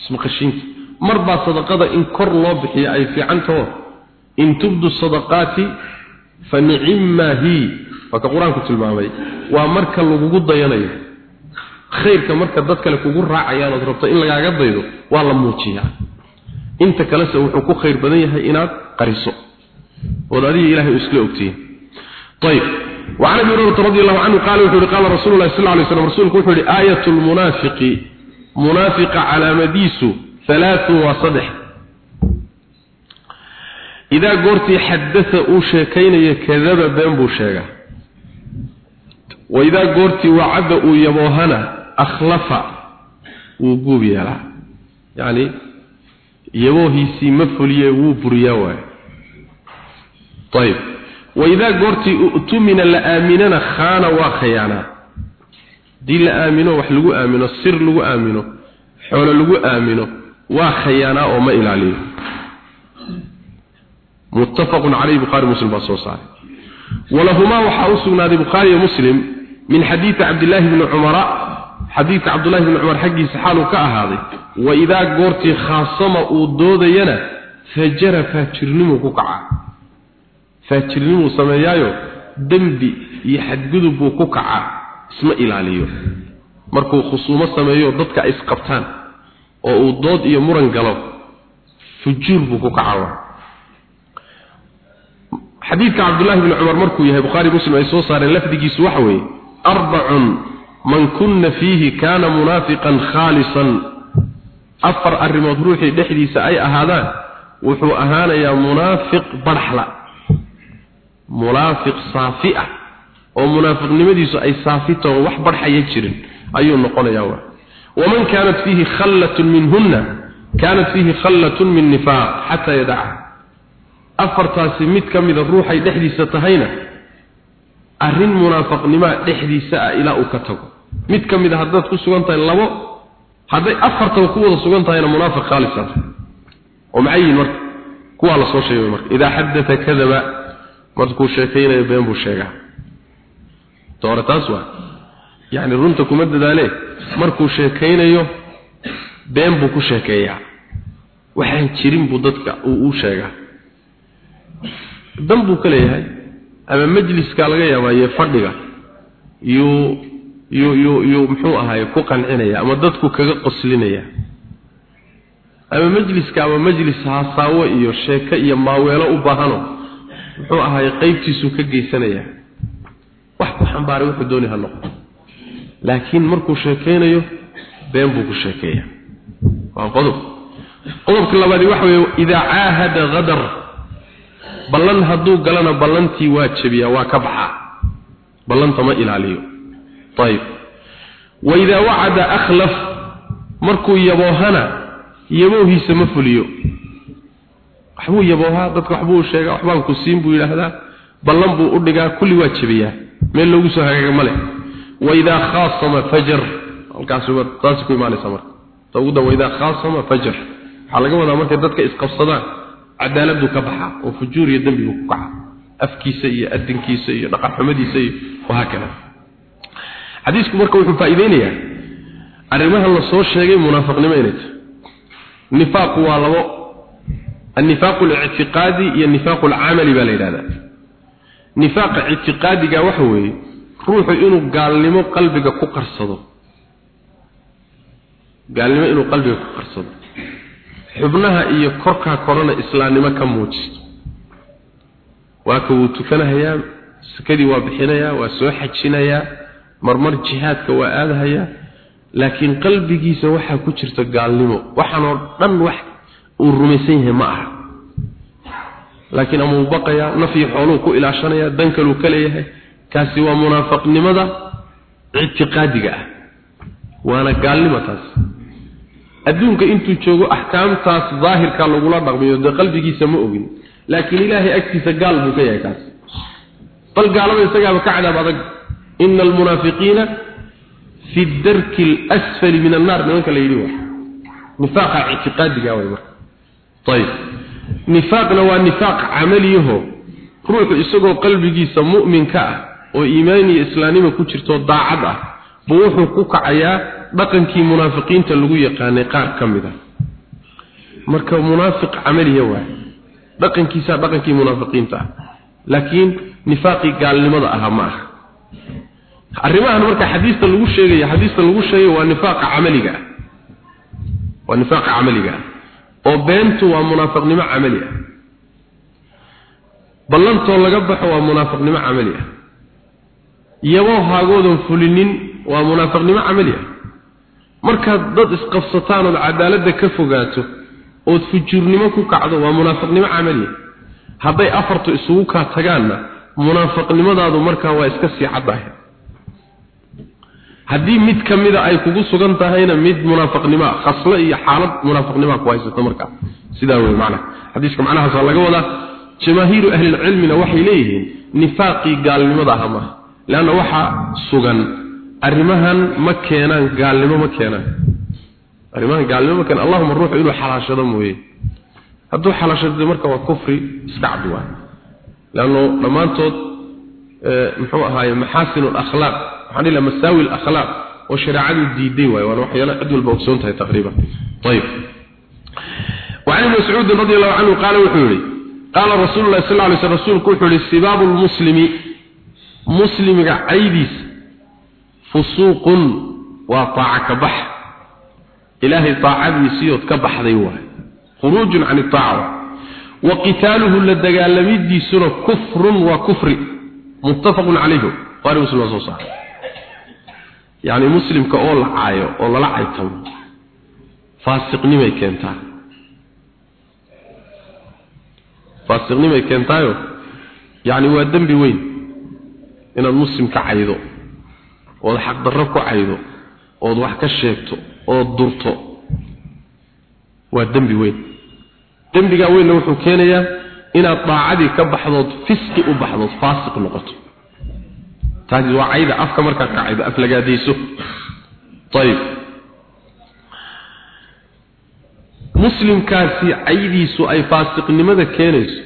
Ismaqashiinka mar baa sadaqada in kor loo bixiyo ay fiican taho in tubdu sadaqaati fa nicimma hi waa ka qur-aanku tilmaamay waa marka lagugu dayanayo khayrka marka dad kale kugu raacayaan ood rabto in lagaaga daydo waa la muujiyaa inta kalese wuxuu ku khayr badan yahay inaad qariso ood adiga ilahay u isla ogtihiin ayib وعن ابي هريره رضي الله عنه قال وحوري قال رسول الله صلى الله عليه وسلم رسولك وحوري آية المنافق منافق على مديس ثلاث وصدح إذا قرتي حدث أو شيكين يكذب بين بوشيغا وإذا قرتي وعد أو يبوهنا أخلف وقوب يلا يعني يبوهي سيمفلي وبرياوه طيب وإذا قرتي أؤتمن لآمننا خان وخيانا دي لآمنه وحلقوا آمنه السر لقوا آمنه حول لقوا آمنه waa khayaana oo ma ilaaliyo. Muttafaqun calayhi bukhari muslim baa soo saaray. Walahumaa waxaa u sugnaaday bukhaari iyo muslim min xadiidi cabdillaahi bni cumara. Xadiidka cabdullahi bni cumar xaggiisa xaaluu ka ahaaday wa idaa goortii khaasama uu doodayana fajara faajirnimuu ku kacaa. Faajirnimuu sameeyaayo dembi iyo xadgudub buu ku kacaa isma ilaaliyo. Markuu khusuumo sameeyo dadka ay isqabtaan oo uu dood iyo muran galo fujuur buu ku kacaa xadiidka cabdullaahi bni cumar markuu yahay bukhaari muslim ay soo saareen lafdigiisu waxa weeye arbacun man kunna fiihi kaana munaafiqan khaalisan. Afar arrimood ruuxii dhexdiisa ay ahaadaan wuxuu ahaanayaa munaafiq badhaxla munaafiq saafi ah oo munaafiqnimadiisu ay saafito wax barxaya jirin ayuu noqonayaa waa waman kaanat fiihi khallatun minhunna kaanat fiihi khallatun min nifaaq xataa yadaca afartaasi mid ka mida ruuxay dhexdiisa tahayna arrin munaafiqnimoa dhexdiisa ah ilaa uu ka tago mid ka mid a haddaad ku sugan tahay labo hadday afartaba ku wada sugan tahayna munaafiq khaalisaad oo maxay yihiin marka kuwaa la soo sheegay marka idaa xaddata kadaba markuu sheekaynayo been buu ku sheekeeyaa. Waxaan jirin buu dadka uu u sheegaa. Dan buu ka leeyahay ama majliskaa laga yaabaa iyo fadhiga yuu yuu yuu yuu muxuu ahaay ku qancinaya ama dadku kaga qoslinaya. Ama majliska ama majlis haasaawo iyo sheeko iyo maaweelo u baahano muxuu ahaay qaybtiisuu ka geysanaya. Wax ku xambaaray wuxuu dooni ha noqo laakiin markuu sheekaynayo been buu ku sheekeeya waa qodob. Qodobka labaadi waxa weeye idaa caahada hadar ballan hadduu galana ballantii waa jebiyaa waa ka baxaa. Ballanta ma ilaaliyo. Ayib wa idaa wacada akhlaf markuu yaboohana yaboohiisa ma fuliyo. Waxbuu yaboohaa dadka waxbuu sheegaa waxbaan ku siin buu yidhaahdaa ballan buu u dhigaa kulli waa jebiyaa. Meel loogu soo hagaaga ma leh waidaa khaasama fajar halkaas taasi ku imaanaysa marka ta ugu dan waidaa khaasama fajar waxaa laga wadaa markay dadka isqabsadaan cadaaladdu ka baxaa oo fujuur iyo dembigu ku kaca afkiisa iyo adinkiisa iyo dhaqanxumadiisa iyo wahaakada xadiisku marka wuxuu faa'iideynayaa arrimahan la soo sheegay munaafiqnimo inay tahay nifaaqu waa labo النفاق الاعتقادي هي النفاق العملي بلا يرادا نفاق اعتقادي waxa weeye ruuxu inuu gaalnimo qalbiga ku qarsado. Gaalnimo inuu qalbiga ku qarsado. Xubnaha iyo korkaa korana islaamnimo ka muujisto. Waa ka wuu tukanahayaa sakadii waa bixinayaa waa soo xajinayaa marmar jihaadka waa aadahayaa laakiin qalbigiisa waxaa ku jirta gaalnimo. Waxaanoo dhan wax uu rumaysan yahay ma aha. Laakiin ama baqayaa nafyi xooluu ku ilaashanayaa dan kaluu ka leeyahay kaasi waa munaafiqnimada ictiqaadiga ah waana gaalnimo taas adduunka intuu joogo axkaamtaas daahirka lagula dhaqmiyo dee qalbigiisa ma ogin laakiin ilaahay agtiisa gaal buu ka yahay kaas. Bal gaalada isagaaba ka cadaab adag. Ina almunaafiqiina fi darki alasfali min annaar nimanka la yidhi wa nifaaqa ictiqaadiga way marka. Ayib nifaaqna waa nifaaq camaliyaho. Ruuxu isagoo qalbigiisa mu'minka ah oo iimaan iyo islaamnimo ku jirto daacad ah buu wuxuu ku kacayaa dhaqankii munaafiqiinta lagu yaqaanay qaar ka mid ah marka munaafiq camaliya waay. Dhaqankiisa dhaqankii munaafiqiinta ah. Laakiin nifaaqii gaalnimada ahaa ma aha. Arrimahan marka xadiista lagu sheegaya xadiista lagu sheegay waa nifaaqa camaliga ah. Waa nifaaqa camaliga ah. Oo beentu waa munaafiqnimo camali ah. Ballantoo laga baxo waa munaafiqnimo camali ah iyagoo haagoodan fulinin waa munaafiqnimo camali ah. Markaad dad isqabsataan ood cadaaladda ka fogaato ood fujuurnimo ku kacdo waa munaafiqnimo camali ah. Hadday afartu isugu kaa tagaanna munaafiqnimadaadu markaa waa iska sii caddahay haddii mid ka mida ay kugu sugan tahayna mid munaafiqnimo khaslo iyo xaalad munaafiqnimo ku haysato markaa. Sidaa wey macnaha. Xadiiska macnahaas waa laga wadaa jamaahiiru ahli ilcilmina waxay leeyihiin nifaaqii gaalnimada aha. maaha leanna waxaa sugan arrimahan ma keenaan gaalnimo ma keenaan arrimahan gaalnimo ma keenaan allahuma ruuxu inuu xalaashado mooye hadduu xalaashado marka waa kufri iska cad waay leanno dhammaantood muxuu ahaaye maxaasinu alakhlaaq waxaan ilaa masaawi alakhlaaq oo shareecadu diiday waay waana waxyaalo cid walba ogsoon tahay taqriiban ayib وعن ابن مسعود رضي الله عنه قال وحوري قال رسول الله صلى الله عليه وسلم رسولك وحوري سباب المسلم muslimiga caydiisa fusuuqun waa aaca ka bax. Ilaahay taacadiisiiyood ka baxday waay. Khuruujun can itaaca wa qitaaluhu la dagaalamidiisuna kufrun waa kufri. Muttafaqun calayhu buhaari muslim waa soo saaray. Yacni muslimka oo la caayo oo lala caytamo faasiqnimay keentaa. Faasiqnimay keentaayo? Yacni waa dembi weyn inaad muslim ka caydo ood xaq darro ku caydo ood wax ka sheegto ood durto waa dembi weyn. Dembigaa weynna wuxuu keenayaa inaad daacadii ka baxdood fiski u baxdood faasiq noqoto. Taasi waa cayda afka markaad ka caydo af lagaadayso. Ayib muslimkaasi caydiisu ay faasiqnimada keenayso.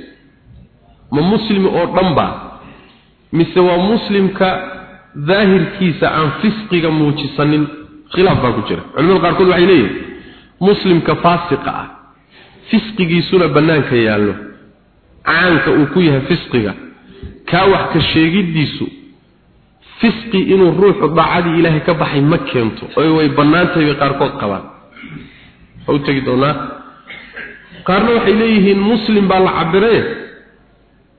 Ma muslimi oo dhan baa? Mise waa muslimka daahirkiisa aan fisqiga muujisanin khilaaf baa ku jira. Culimada qaarkood waxay leeyihiin muslimka faasiqa ah fisqigiisuna bannaanka yaallo caanka uu ku yahay fisqiga kaa wax ka sheegiddiisu fisqi inuu ruuxu daacadii ilaahay ka baxay ma keento. Oo way bannaantahay bay qaarkood qabaan. Waxaa u tegi doonaa. Qaarna waxay leeyihiin muslim baa la cabiree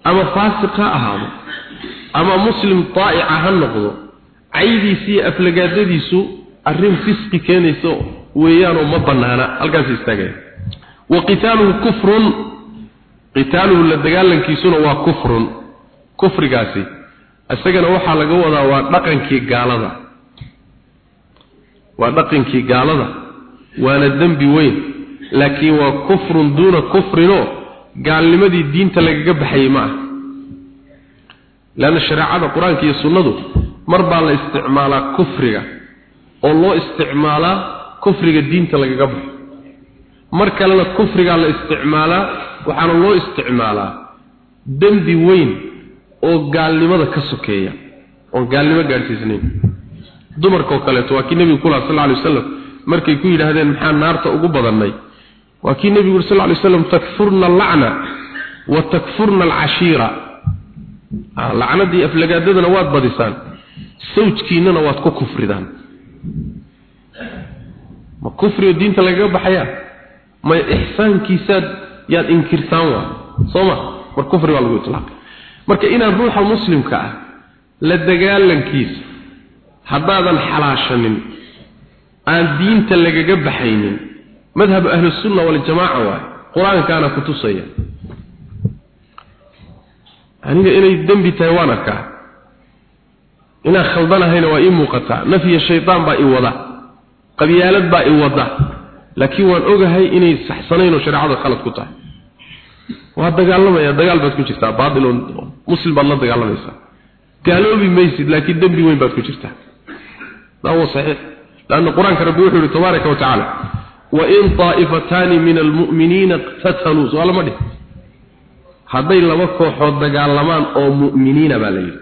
ama faasiq ha ahaado ama muslim daa'ica ha noqdo caydiisi iyo aflagaadadiisu arrin fisqi keenayso weeyaanoo ma bannaana. Halkaas istaagaya wa qitaaluhu kufrun qitaaluhu la dagaalankiisuna waa kufrun kufrigaasi. Isagana waxaa laga wadaa waa dhaqankii gaalada. Waa dhaqankii gaalada waana dembi weyn laakiin waa kufrun duuna kufrinoo gaalnimadii diinta lagaga baxayay ma ah leanna shareecada qur'aanka iyo sunnadu mar baa la isticmaalaa kufriga oo loo isticmaalaa kufriga diinta lagaga baxo. Mar kalena kufrigaa la isticmaalaa waxaana loo isticmaalaa dembi weyn oo gaalnimada ka sokeeya oon gaalnimo gaadhsiisnayn dumarkaoo kaleeto waa kii nebigu ku laha sal lla alay wasalam markay ku yidhaahdeen maxaa naarta ugu badannay? Waa kii nebigu yuri sal lla alay waslam takfurna allacna wa takfurna alcashiira lacnadii aflagaadadana waad badisaan. Sawjkiinana waad ku kufridaan. Ma kufri oo diinta lagaga baxayaa? Ma ixsaankiisaad yaad inkirtaan waa? Soo ma? Mar kufri baa lagu itlaaqay marka inaan ruuxa muslimka ah la dagaalankiisa haddaadan xalaashanin aan diinta lagaga baxaynin madhab ahlusunna waljamaaca waay. Qur'aankaana ku tusaya aniga inay dembi tahay waan arkaa. Inaan khaldanahayna waa ii muuqataa nafya shaydaan baa i wada. Qabyaalad baa i wada. Laakiin waan ogahay inay saxsanayn oo shareecada khalad ku tahay. Waa dagaalamaya. Dagaal baad ku jirtaa. Baatil oo muslim baad la dagaalamaysaa gaaloobi maysid laakiin dembi weyn baad ku jirtaa. Daa waa saxiix. Laanna qur'aanka rabbi wuxuu yihi tabaaraka wa tacaala wain طaa'ifatani min almu'miniina iqtataluu soo lama dhih hadday laba kooxood dagaalamaan oo mu'miniina baa la yidhi.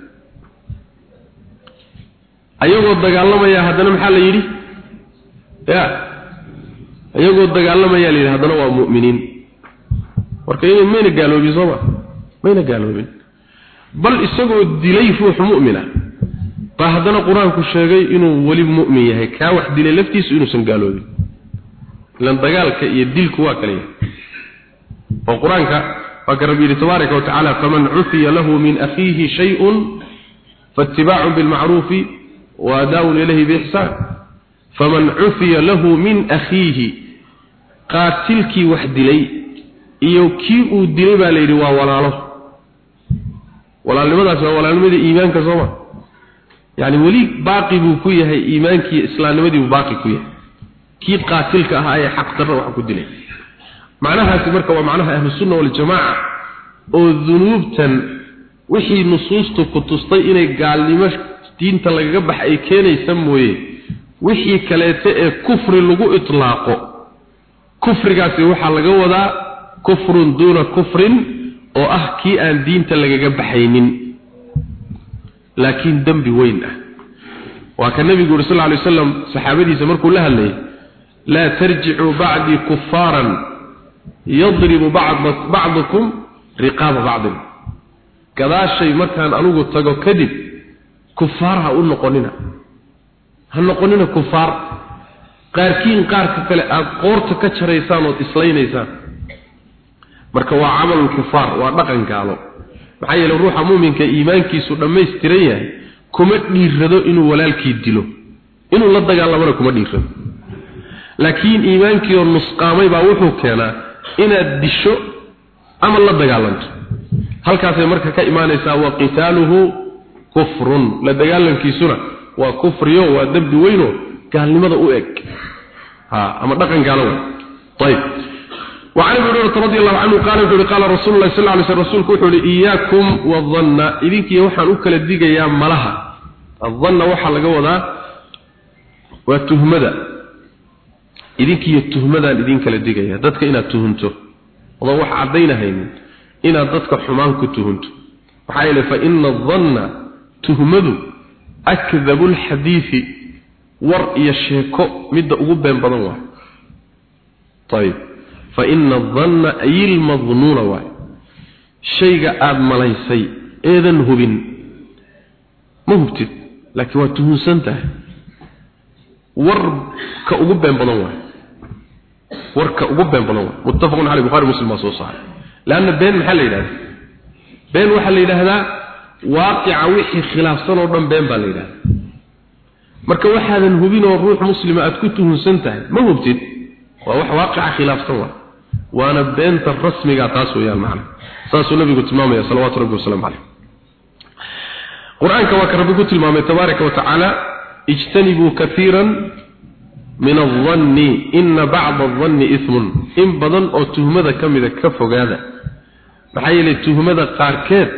Ayagoo dagaalamaya haddana maxaa la yidhi? Ya ayagoo dagaalamaya la yidhi haddana waa mu'miniin. Marka iyaga mayna gaaloobin sooma mayna gaaloobin. Bal isagoo dilay ruux mu'mina baa haddana qur'aanku sheegay inuu weli mu'min yahay. Kaa wax dilay laftiisu inuusan gaaloobin. Ilan dagaalka iyo dilku waa kale yahay. Oo qur'aanka min akhiihi shay-un faattibaacun bilmacruufi wa adaaun ilayhi biixsaan faman cufiya lahu min akhiihi qaatilkii wax dilay iyo kii uu dilay baa la yidhi waa walaalo. Walaalnimadaas waa walaalnimadii iimaanka sooma yani weli baaqi buu ku yahay iimaankii islaamnimadii buu baaqi ku yahay. Kii qaatilka ahaa ee xaq darro wax ku dilay macnahaasi marka waa macnaha ahlu sunna waljamaaca oo dunuubtan wixii nusuustu ku tustay inay gaalnimo diinta lagaga bax ay keenaysa mooye wixii kaleete ee kufri lagu itlaaqo. Kufrigaasi waxaa laga wadaa kufrun duuna kufrin oo ah kii aan diinta lagaga baxaynin. Laakiin dembi weyn ah. Waa ka nabigu yuri sal lla alay saxaabadiisa markuu la hadlayay laa tarjicuu bacdii kufaaran yadribu bacdukum riqaaba bacdin. Gadaashay markaan anugu tago kadib kufaar ha u noqonina. Ha noqonina kufaar. Qaarkiin qaarka kale aada qoorta ka jaraysaan ood islaynaysaan marka waa camalulkufaar waa dhaqan gaalo. Maxaa yeele ruuxa muuminka iimaankiisu dhammaystiran yahay kuma dhiirado inuu walaalkii dilo. Inuu la dagaalamana kuma dhiirado laakiin iimaankii oo nusqaamay baa wuxuu keenaa inaad disho ama la dagaalanto halkaasay marka ka imaanaysaa wa qitaaluhu kufrun la dagaalankiisuna waa kufriyo waa dembi weyno gaalnimada u eg ha ama dhaqan gaalo ayib وعن ابي هريره رضي الله عنه قال قال رسول الله صلى الله عليه وسلم رسولك وحول اياكم والظن idinki waxaan u kala digayaa malaha الظن waxa laga wadaa waa tuhmada idinki tuhmadan idin kala digaya. Dadka inaad tuhunto. Wada wax cadeynahaynin inaad dadka xumaan ku tuhunto. Waxa yeelay fa inna adh-dhanna tuhmadu akdhabu al-hadith war iyo sheeko midda ugu been badan waa. Tayib. Fa inna adh-dhanna ayil madhnuna waa. Shayga aad malaysay eedan hubin. Ma hubtid laakiin waa tuhunsan tahay war ka ugu been badan waa warka ugu been badan muttafaqun alayhi bukhari muslim soo saaray. Laana been maxaa la yidhahdaa? Been waxaa la yidhaahdaa waaqica wixii khilaafsan oo dhan been baa la yidhahdaa. Marka waxaadan hubin oo ruux muslima aad ku tuhunsan tahay ma hubtid? Waa wax waaqica khilaafsan waa. Waana beenta rasmiga taas weeyaan macna. Saasuu nabigu tilmaamaya salawaatu rabbi wasalaamu calayh. Qur'aanka waa ka rabbi ku tilmaamay tabaaraka wa ijtanibuu kaiiran min aldanni ina bacda aldanni ismun. In badan oo tuhmada ka mida ka fogaada. Maxaa yeelay tuhmada qaarkeed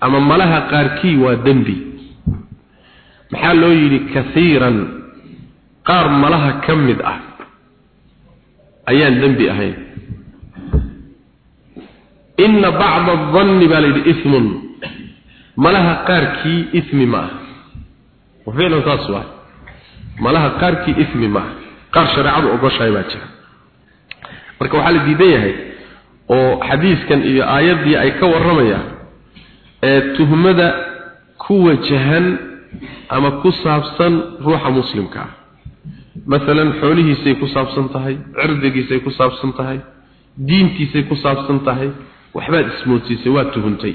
ama malaha qaarkii waa dembi. Maxaa loo yidhi kaiiran qaar malaha ka mid ah. Ayaan dembi ahayn. Ina bacda adanni baa la yidhi ismun. Malaha qaarkii ismi ma ah. Ficlan saas waa malaha qaarkii ismi ma ah qaar shareecadu ogoshahay baa jira. Marka waxaa la diidan yahay oo xadiiskan iyo aayaddii ay ka warramayaan ee tuhmada ku wajahan ama ku saabsan ruuxa muslimka ah. Maalan xoolihiisay ku saabsan tahay cirdigiisay ku saabsan tahay diintiisay ku saabsan tahay waxbaad ismoodsiisay waa tuhuntay.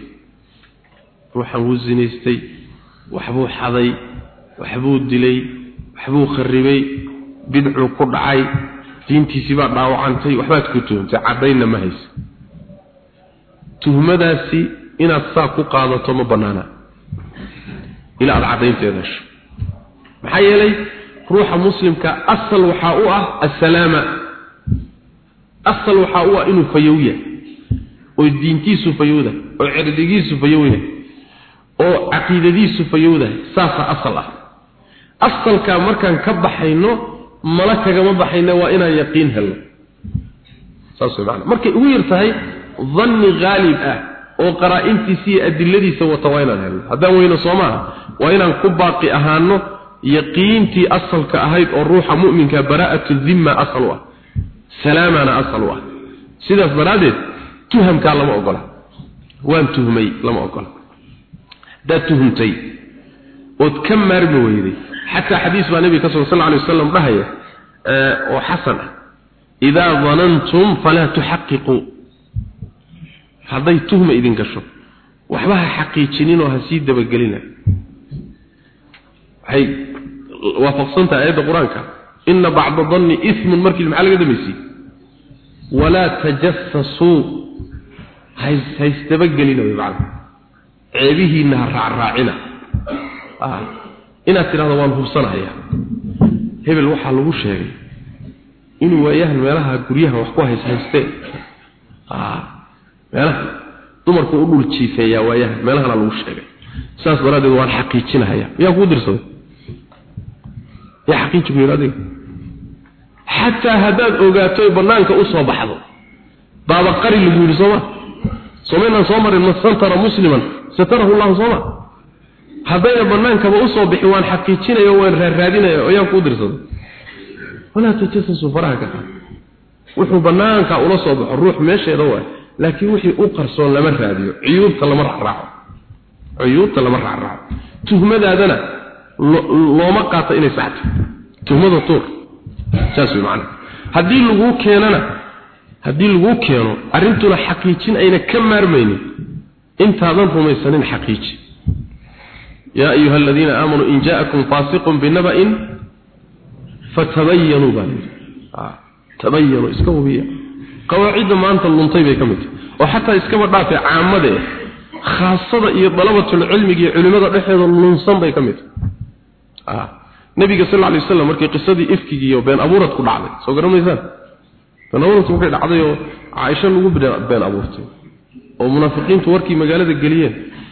Ruuxan wuu zinaystay waxbuu xaday waxbuu dilay waxbuu kharibay bidcuu ku dhacay diintiisii baa dhaawacantay waxbaad ku tuhuntay caddaynna ma haysa tuhmadaasi inaad saa ku qaadato ma bannaana ilaa aada caddaynteeda hesho. Maxaa yeelay ruuxa muslimka asal waxaa u ah assalaama. Asal waxaa u ah inuu fayow yahay oo diintiisu fayowda oo cirdigiisu fayowyahay oo caqiidadiisu fayowdahay saasaa asal ah asalkaa markaan ka baxayno mala kagama baxayna waa inaan yaqiin helno. Saas macana markay ugu yar tahay danni haalib ah oo qaraa-intiisa iyo adiladiisa wata waa inaan helno. Haddaan weyno soo maaha waa inaan ku baaqi ahaano yaqiintii asalka ahayd oo ruuxa mu'minka baraa'atu dhimma u ah. Salaamana asal u ah. Sidaas daraaddeed tuhamkaa lama ogola. Waan tuhmay lama ogola. Haddaad tuhumtay ood ka maarmi weyday xataa xadiis baa nebiga ka sugan sal alay wasalam dhahaya oo xasan ah. Idaa danantum falaa tuxaqiquu hadday tuhma idin gasho waxba ha xaqiijininoo ha sii dabagelina. Waxay waafaqsantahay aayadda qur'aanka. Ina bacda danni ismun markii maxaa laga dambaysiye walaa tajassasuu haysdabagelina inaad tidhahdo waan hubsanaya hebel waxaa lagu sheegay inuu waayahan meelaha guryaha wax ku hayshaysteen meelaha dumarku u dhul jiifeeyaa waayahan meelahana lagu sheegay. Saas daraaddeed waan xaqiijinahaya yaa kuu dirsaday? Yaa xaqiiji ku yidhi adiga xataa haddaad ogaato bannaanka u soo baxdo. Baaba qari lagu yidhi sooma somaynaan soo marin man satara musliman? Satarahu llahu sooma haddayna bannaankaba u soo bixi waan xaqiijinaya waan raaraadinaya oo yaa kuu dirsaday walaa tajasasu faraha ka qaad wuxuu bannaanka ula soo baxo ruux meesheeda waay laakiin wixii u qarsoon lama raadiyo cuyuubta lama raacraaco. Cuyuubta lama raacraaco. Tuhmadaadana looma qaato inay saxto tuhmada tuur. Saas wey macana haddii laguu keenana haddii laguu keeno arrintuna xaqiijin ayna ka maarmaynin. Intaadan rumaysanin xaqiiji yaa ayuha aladiina aamanuu in jaakum faasiqun binaba'in fatabayanuu baa layidhi tabayanuu iska hubiya qawaacidda maanta luntay bay ka mid tahay oo xataa iskaba dhaafay caamade khaasada iyo dalabatulcilmiga iyo culimmada dhexeeda lunsan bay ka mid tahay nabiga sal alay wasalam markii qisadii ifkigi iyo been abuurad ku dhacday soo garanaysaan been abuuradku markay dhacday oo caaisho lagu been abuurtay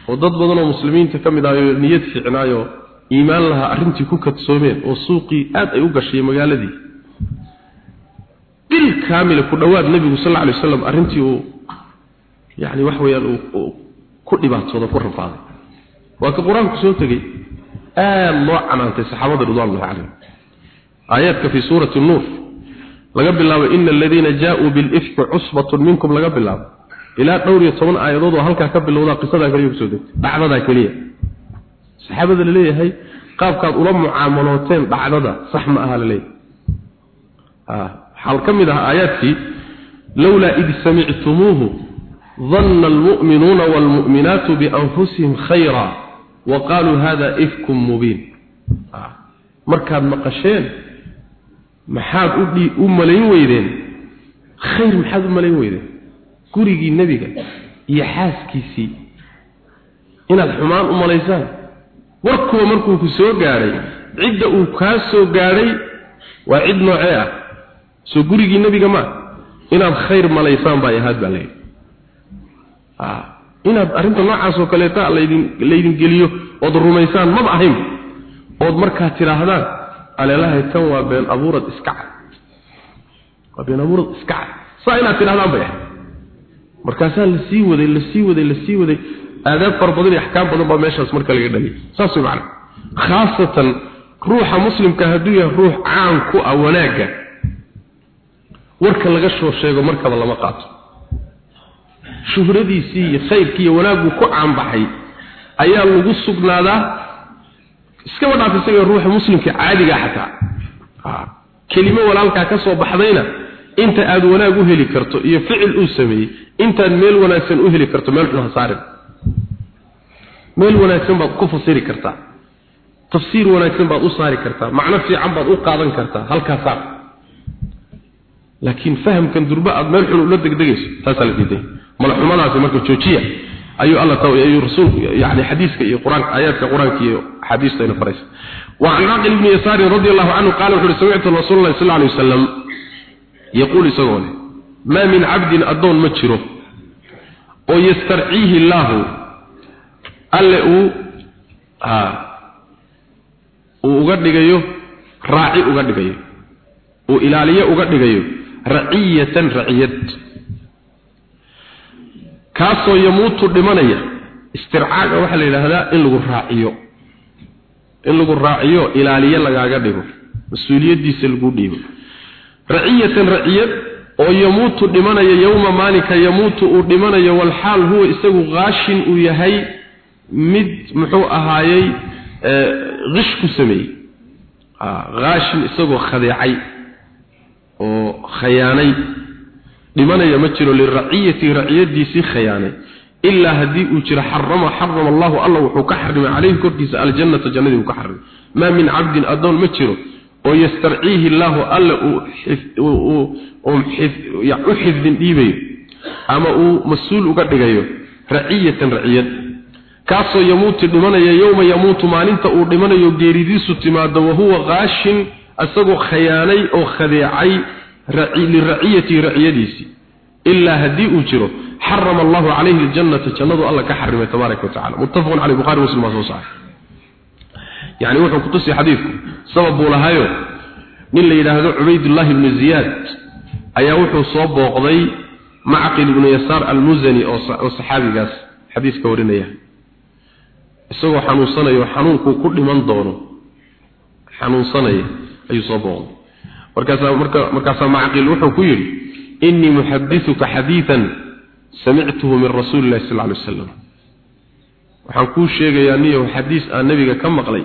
oo oo dad badan oo muslimiinta ka mid ahayoo niyad fiicnaayo iimaan lahaa arrintii ku kadsoomeen oo suuqii aad ay u gashay magaaladii. Bil kaamila ku dhowaad nebigu sal alay wasalam arrintii uu yani wax weeyaan uu ku dhibaatooda ku rafaaday. Waa ka qur'aanku soo tegey aad loo canaantay saxaabada ridwanullahi calayhim. Aayaadka fii suurati nuur laga bilaabo ina aladiina jaa-uu bilifki cusbatun minkum laga bilaabo ilaa dhowr iyo toban aayadood oo halkaa ka bilowdaa qisadaa kaliya ku soo degtay dhacdadaa keliya. Saxaabada la leeyahay qaabkaad ula mucaamalooteen dhacdada sax ma aha la leeyahay waxaa ka mid ah aayaadkii lowlaa id samictumuuhu danna almu'minuuna waalmu'minaatu bianfusihim khayra wa qaaluu hada ifkum mubiin. Markaad maqasheen maxaad u malayn weydeen? Khayr maxaad u malayn weydeen gurigii nebiga iyo xaaskiisii inaad xumaan u malaysaan. Warkuba markuu ku soo gaadhay cidda uu kaa soo gaadhay waa cid noocee ah. Soo gurigii nebiga maa inaad khayr malaysaan baa ahaad baa layidhi inaad arrinta noocaasoo kaleeta laydin laydin geliyo ood rumaysaan maba ahayn. Ood markaa tidhaahdaan aleelahay tan waa been abuurad iska cad. Waa been abuurad iska cad. Saa inaad tidhahdaan bay ahayd markaasaa la sii waday la sii waday la sii waday. Aadaab fara badan iyo axkaam badan baa meeshaas marka laga dhaliyay. Saas way macana khaasatan ruuxa muslimka hadduu yahay ruux caan ku ah wanaagga warka laga soo sheego markaba lama qaato. Shuhradiisii iyo khayrkii iyo wanaaggu ku caanbaxay ayaa lagu sugnaadaa. Iskaba dhaaf isaga ruuxa muslimka caadiga xataa. Kelimo walaalkaa ka soo baxdayna inta aad wanaag u heli karto iyo ficil uu sameeyey intaad meel wanaagsan u heli karto meel xun hasaarin meel wanaagsan baad ku fasiri kartaa. Tafsiir wanaagsan baad u saari kartaa. Macno fiican baad u qaadan kartaa halkaas saar. Laakiin fahamkan durba aad meel xun ula degdegayso taasaa la diiday. Mala marka joojiya ayuu alla taw ayuu rasuulku yaani xadiiska iyo quraanka ayaadka quraanka iyo xadiiska ina faraysa. Wa an aqil ibn yasari radiyallahu anhu qala wa sami'tu rasulullah sallallahu alayhi wasallam yaquul isagoo leh maa min cabdin addoon ma jiro oo yastarciihi illaahu alle uu uu uga dhigayo raaci uga dhigayo uu ilaaliye uga dhigayo raciyatan raciyad kaasoo yamuutu dhimanaya istircaaga waxaa la yidhaahdaa in lagu raaciyo in lagu raaciyo ilaaliye lagaaga dhigo mas'uuliyaddiisa laguu dhiibo raciyatan raciyad oo yamuutu dhimanaya yowma maalinka yamuutu uu dhimanayo walxaal huwa isagu kaashin uu yahay mid muxuu ahaayey qish ku sameeyey. Kaashin isagoo khadeecay oo khayaanay. Dhimanaya ma jiro liraciyati raciyadiisii khayaanay. Ilaa haddii uu jiro xarama xarama allahu alla wuxuu ka xarimay caleyhi korkiisa aljannata jannadii uu ka xarimay. Maa min cabdin addoon ma jiro oo yastarciihi allaahu alla u xifdin dhiibayo ama uu mas'uul uga dhigayo raciyatan raciyad. Kaasoo yamuuti dhimanaya yowma yamuutu maalinta uu dhimanayo geeridiisu timaado wahuwa kaashin isagoo khayaanay oo khadeecay liraciyatihi raciyadiisii ilaa haddii uu jiro xarama allahu calayhi aljannata jannadu alla ka xarimay tabaaraka watacala muttafaqun caleyh bukhari muslim baa soo saaray yani wuxuu kutusay xadiidku. Sabab buu lahayo nin la yidhaahdo cubaydullaahi ibnu ziyaad ayaa wuxuu soo booqday macqil ibnu yasaar almusani oo saxaabigaas xadiiska warinaya. Isagoo xanuunsanayo xanuunkuu ku dhiman doono xanuunsanaya ayuu soo booqday. Markaasaa marka markaasaa macqil wuxuu ku yidhi innii muxadisuka xadiidan samictuhu min rasuuli illahi sal ly wasalam waxaan kuu sheegayaa niyow xadiis aan nebiga ka maqlay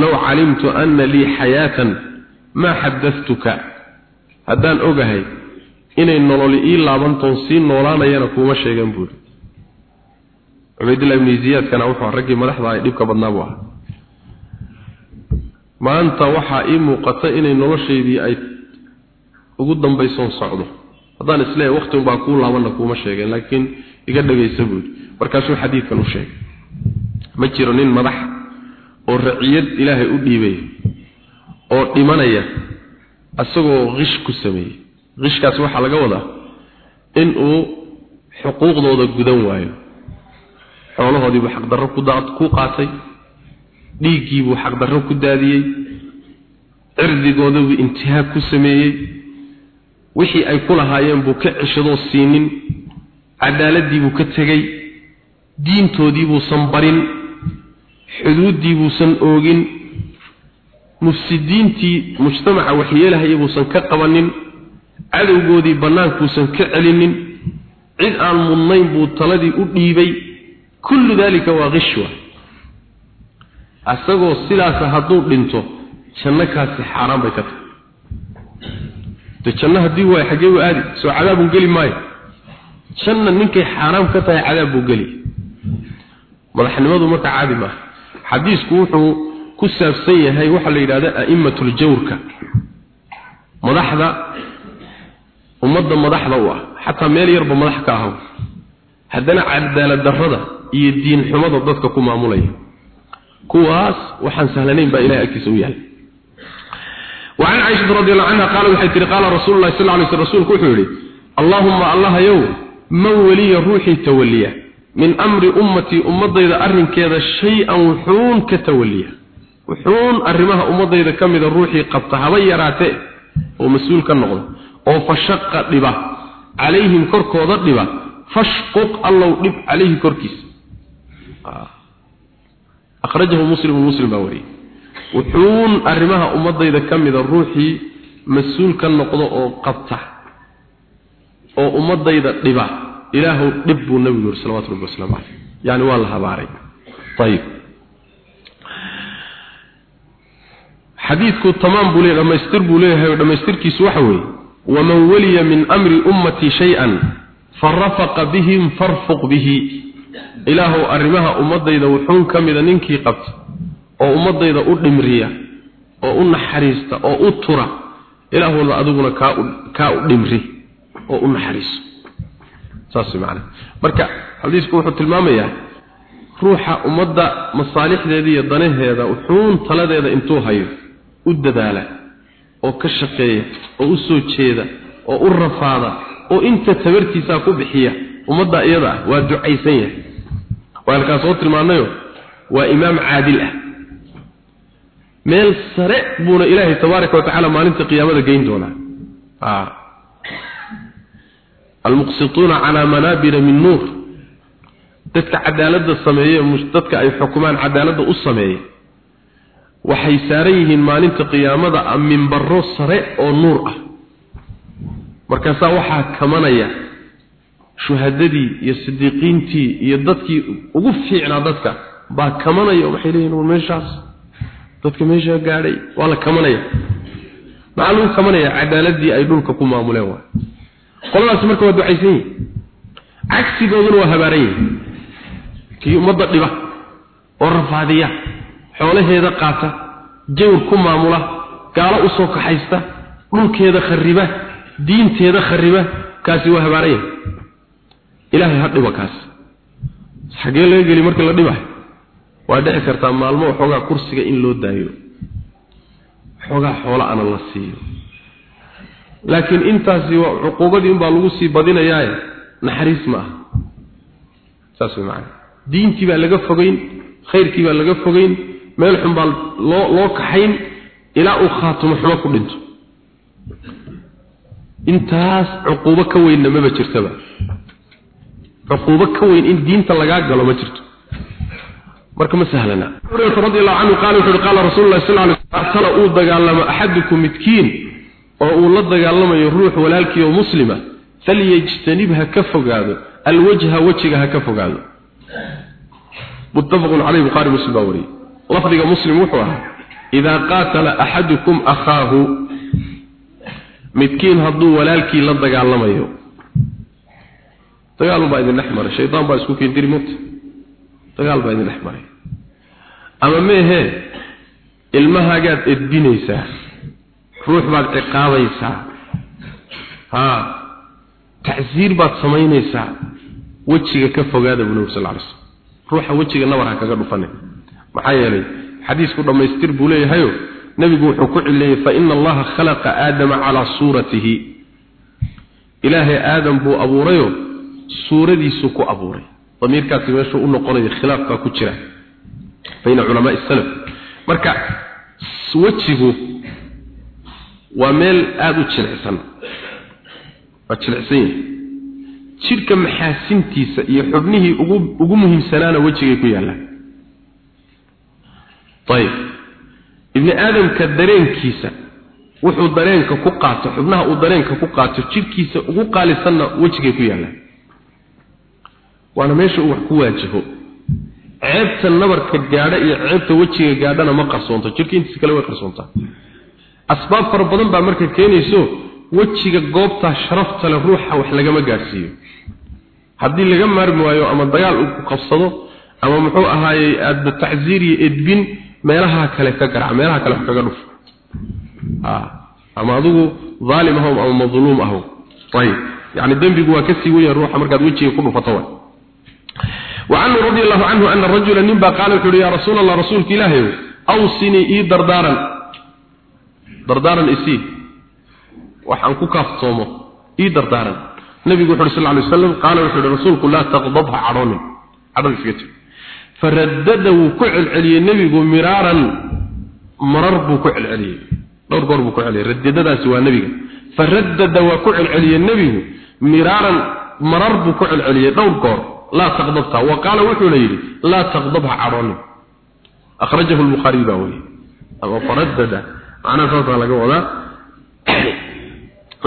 low calimtu anna lii xayaatan maa xadadtuka haddaan ogahay inay nololi ii laabantoon sii noolaanayana kuuma sheegan buuri. Cubaydillah ibni ziyaadkana wuxuu raggii madaxda ay dhibka badnaa buu ahaa. Maanta waxaa ii muuqata inay noloshaydii ay ugu dambaysoon socdo. Haddaan is leeyahay waqtigun baa kuu laabanna kuuma sheegeen laakiin iga dhagaysa buuri. Markaasuu xadiidkan u sheegay. Ma jiro nin madax oo raciyad ilaahay u dhiibay oo dhimanaya isagoo qish ku sameeyey. Qishkaas waxaa laga wadaa in uu xuquuqdooda gudan waayo. Xoolahoodiibuu xaqdarro ku qaatay. Dhiiggiibuu xaqdarro ku daadiyey. Cirdigoodabuu intihaab ku sameeyey. Wixii ay ku lahaayeen buu ka ceshadoo siinin. Cadaaladdiibuu ka tegey. Diintoodiibuusan barin xuduuddiibuusan oogin mufsidiintii mujtamaca waxyeelahaya buusan ka qabanin cadowgoodii bannaankuusan ka celinin cid aan mudnayn buu taladii u dhiibay kullu daalika waa qishwa. Asagoo sidaasa hadduu dhinto janno kaasi xaaraan bay ka tahay. De janno haddii waay xaggee u aadi soo cadaabun geli maayo. Janna ninkay xaaraam ka tahay cadaab buu geli. Madaxnimadu marka caadi maaha xadiisku wuxuu ku saabsan yahay waxaa la yidhahda a'immatul jawrka madaxda ummadda madaxda u ah xataa meel yarba madax ka ahaw haddana cadaalad darrada iyo diin xumada dadka ku maamulaya kuwaas waxaan sahlanayn baa ilahay agtiisa u yahay وعن عائشة رضي الله عنها قال وحي تري قال رسول الله صلى الله عليه وسلم رسول كحوري اللهم الله يوم من ولي روحي توليه min amri ummatii ummadayda arrinkeeda shay-an wuxuun ka tawaliya wuxuun arrimaha ummadayda ka mida ruuxii qabta haba yaraatee oo mas'uul ka noqdo oo fashaqa dhiba calayhim korkooda dhiba fashquq allow dhib calayhi korkiisa ah. akhrajahu muslimu muslim baa wariyey. Wuxuun arrimaha ummadayda ka mida ruuxii mas'uul ka noqdo oo qabta oo ummadayda dhiba ilaahu dhib buu nabigu yiri salawatu rabbi wasalaamu calayh yani waa la habaaray. Ayib xadiidku tamaam buu leeyahay dhamaystir buu leeyahay dhamaystirkiisu waxa weeye waman waliya min amri ummati shay-an farafaqa bihim farfuq bihi. Ilaahow arrimaha ummadayda wuxuun ka mida ninkii qabta oo ummadayda u dhimriya oo u naxariista oo u tura ilaahooda adiguna kaa u kaa u dhimri oo u naxariiso saas macna marka xadiisku wuxuu tilmaamayaa ruuxa ummadda masaalixdeeda iyo danaheeda wuxuun taladeeda intuu hayo u dadaala oo ka shaqeeya oo u soo jeeda oo u rafaada oo inta tabartiisa ku bixiya ummadda iyada ah waa ducaysan yahay. Waa halkaa soo tilmaanayo waa imaam caadil ah. Meel sare buuna ilaahay tabaaraka wa tacaala maalinta qiyaamada geyn doonaa almuqsituuna calaa manaabira min nuur. Dadka cadaaladda sameeye dadka ay xukumaan cadaaladda u sameeya waxay saaran yihiin maalinta qiyaamada minbaro sare oo nuur ah. Markaasaa waxaa kamanaya shuhadadii iyo sidiiqiintii iyo dadkii ugu fiicnaa dadka. Baa kamanaya waxay leeyihiin war meeshaas dadka meeshaa gaadhay. Waa la kamanaya. Maxaa lagu kamanaya cadaaladii ay dhulka ku maamuleen waay qoladaasi marka waa ducaysan yihiin cagsigooduna waa habaaran yihiin kii ummadda dhiba oo rafaadiya xoolaheeda qaata jawr ku maamula gaalo u soo kaxaysta dhulkeeda khariba diinteeda khariba kaasi waa habaaran yahay ilaahay ha dhiba kaas. Xagee laga geli markii la dhibayo waa dhici kartaa maalmo waxoogaa kursiga in loo daayo. Xoogaa xoola ana la siiyo laakiin intaasi waa cuquubadii unbaa lagu sii badinayaaye naxariis ma aha. Saas way macana diintii baa laga fogeyn khayrkii baa laga fogeyn meel xun baa loo loo kaxayn ilaa uu khaatumo xumo ku dhinto. Intaas cuquubo ka weynna maba jirtaba. Cuquubo ka weyn in diinta lagaa galo ma jirto. Marka ma sahlana. Radiyallahu anhu qaal wuxuu qaal rasuulullah sallallahu alayhi wasallam tala uu dagaalamo ahadukum midkiin oo uu la dagaalamayo ruux walaalkii oo muslima falyajtanibha ka fogaado alwajha wajiga ha ka fogaado. Muttafaqun alayhi bukhari muslim bawri lafdiga muslim wuxuu ahaa idaa qaatala ahadukum akhaahu midkiin hadduu walaalkii la dagaalamayo. Dagaal baa idin dhex maray shaydaan baa isku keentiri mugta dagaal baa idin dhex maray. Ama meehe ilmahaagaad edbinaysaa ruux baad ciqaabaysaa haa tacsiir baad samaynaysaa. Wejiga ka fogaada buu nabi sal alay slam ruuxa wejiga nabar ha kaga dhufane. Maxaa yeelay xadiisku dhammaystir buu leeyahayo nebigu wuxuu ku cileeyey fa ina allaha khalaqa aadama calaa suuratihi. Ilaahay aadam buu abuurayo suuradiisuu ku abuuray. Damiirkaasi meeshuu u noqonayo khilaafkaa ku jira bayna culamaai salaf. Marka wejigu waa meel aada u jilicsan. Waa jilicsan jidhka maxaasintiisa iyo xubnihii ugu ugu muhiimsanaana wejigay ku yaallaan ayib ibni aadamka dareenkiisa wuxuu dareenka ku qaato xubnaha uu dareenka ku qaato jidhkiisa ugu qaalisanna wejigay ku yaallaan waana meesha uu wax ku waajaho ceebta nabarka gaadha iyo ceebta wejiga gaadhana ma qarsoonto. Jidhka intiisa kale way qarsoontaa asbaab fara badan baa marka keenayso wejiga goobta sharafta leh ruuxa wax lagama gaadhsiiyo haddii laga maarmi waayo ama dagaal uu ku qabsado ama muxuu ahaayey aada tacsiir iyo edbin meelaha kale ka garca meelaha kale wax kaga dhuf ama adigu dhaalim ahow ama madluum ahow ayib yani dembigu waa kasii weyn ruuxa markaad wejiga ku dhufato wa وعنه رضي الله عنه أن الرجل نبا قال يا رسول الله رسولك إلهي أوصني إي دردارا dardaaran isii waxaan ku kaaftoomo ii dardaaran. Nabigu wuxuu sal ly waslam qaala wuxuu yihi rasuulku laa taqdabha cadhoonin cadhon iska jir faradada wuu ku celceliyey nebigu miraaran. Marar buu ku celceliyey. Dhowr goor buu ku celceliyey. Radadadaasi waa nebiga. Faradada waa ku celceliyey nebigu miraaran. Marar buu ku celceliyey. Dhowr goor. Laa taqdabta. Wa qaala wuxuuna yidhi laa taqdabha cadhoonin akhrajahu lbukhaari baa weriye ama faradada macnaha saasaa laga wadaa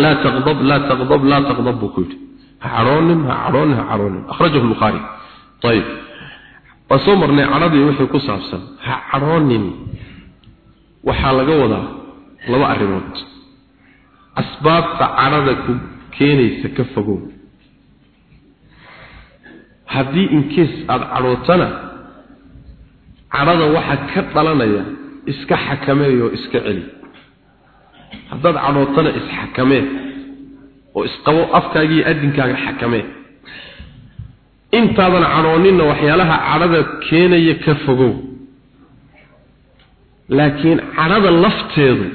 laa taqdab laa taqdab laa taqdab buu ku yidhi. Ha cadhoonin ha cadhoonin ha cadhoonin akhrajahu lbukhaari ayib waa soo marnay cadhadii wixii ku saabsan ha cadhoonin waxaa laga wadaa laba arrimood. Asbaabta cadhada ku keenaysa ka fogow. Haddii inkees aada cadhootana cadhada waxaa ka dhalanaya iska xakameeyo iska celi. Haddaad cadhootana isxakamee oo isqabo afkaagiiyo adinkaaga xakamee. Intaadan cadhooninna waxyaalaha cadhada keenaya ka fogow. Laakiin cadhada lafteedu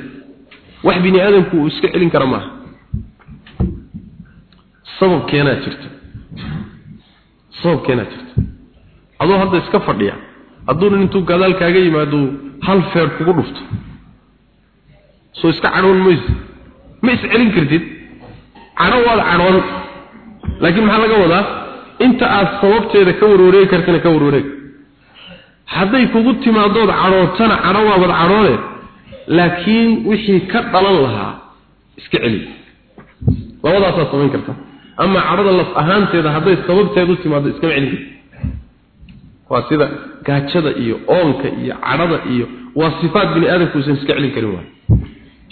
wax bini aadamku uu iska celin kara maaha. Sabab keenaa jirta. Sabab keenaa jirta. Adoo hadda iska fadhiya hadduuna intuu gadaal kaaga yimaado hal feer kugu dhufto. Soo iska cadhoon mayso ma iscelin kartid? Cadho waad cadhoon laakiin maxaa laga wadaa? Inta aad sababteeda ka warwareegi kartana ka warwareeg. Hadday kugu timaadood cadhootana cadho waabad cadhoone laakiin wixii ka dhalan lahaa iska celi. Labadaasaa samayn karta. Ama cadhada laf ahaanteeda hadday sababteedu timaado iskama celin karti waa sida gaajada iyo oonka iyo cadhada iyo waa sifaat bini aadamku uusan iska celin karin waay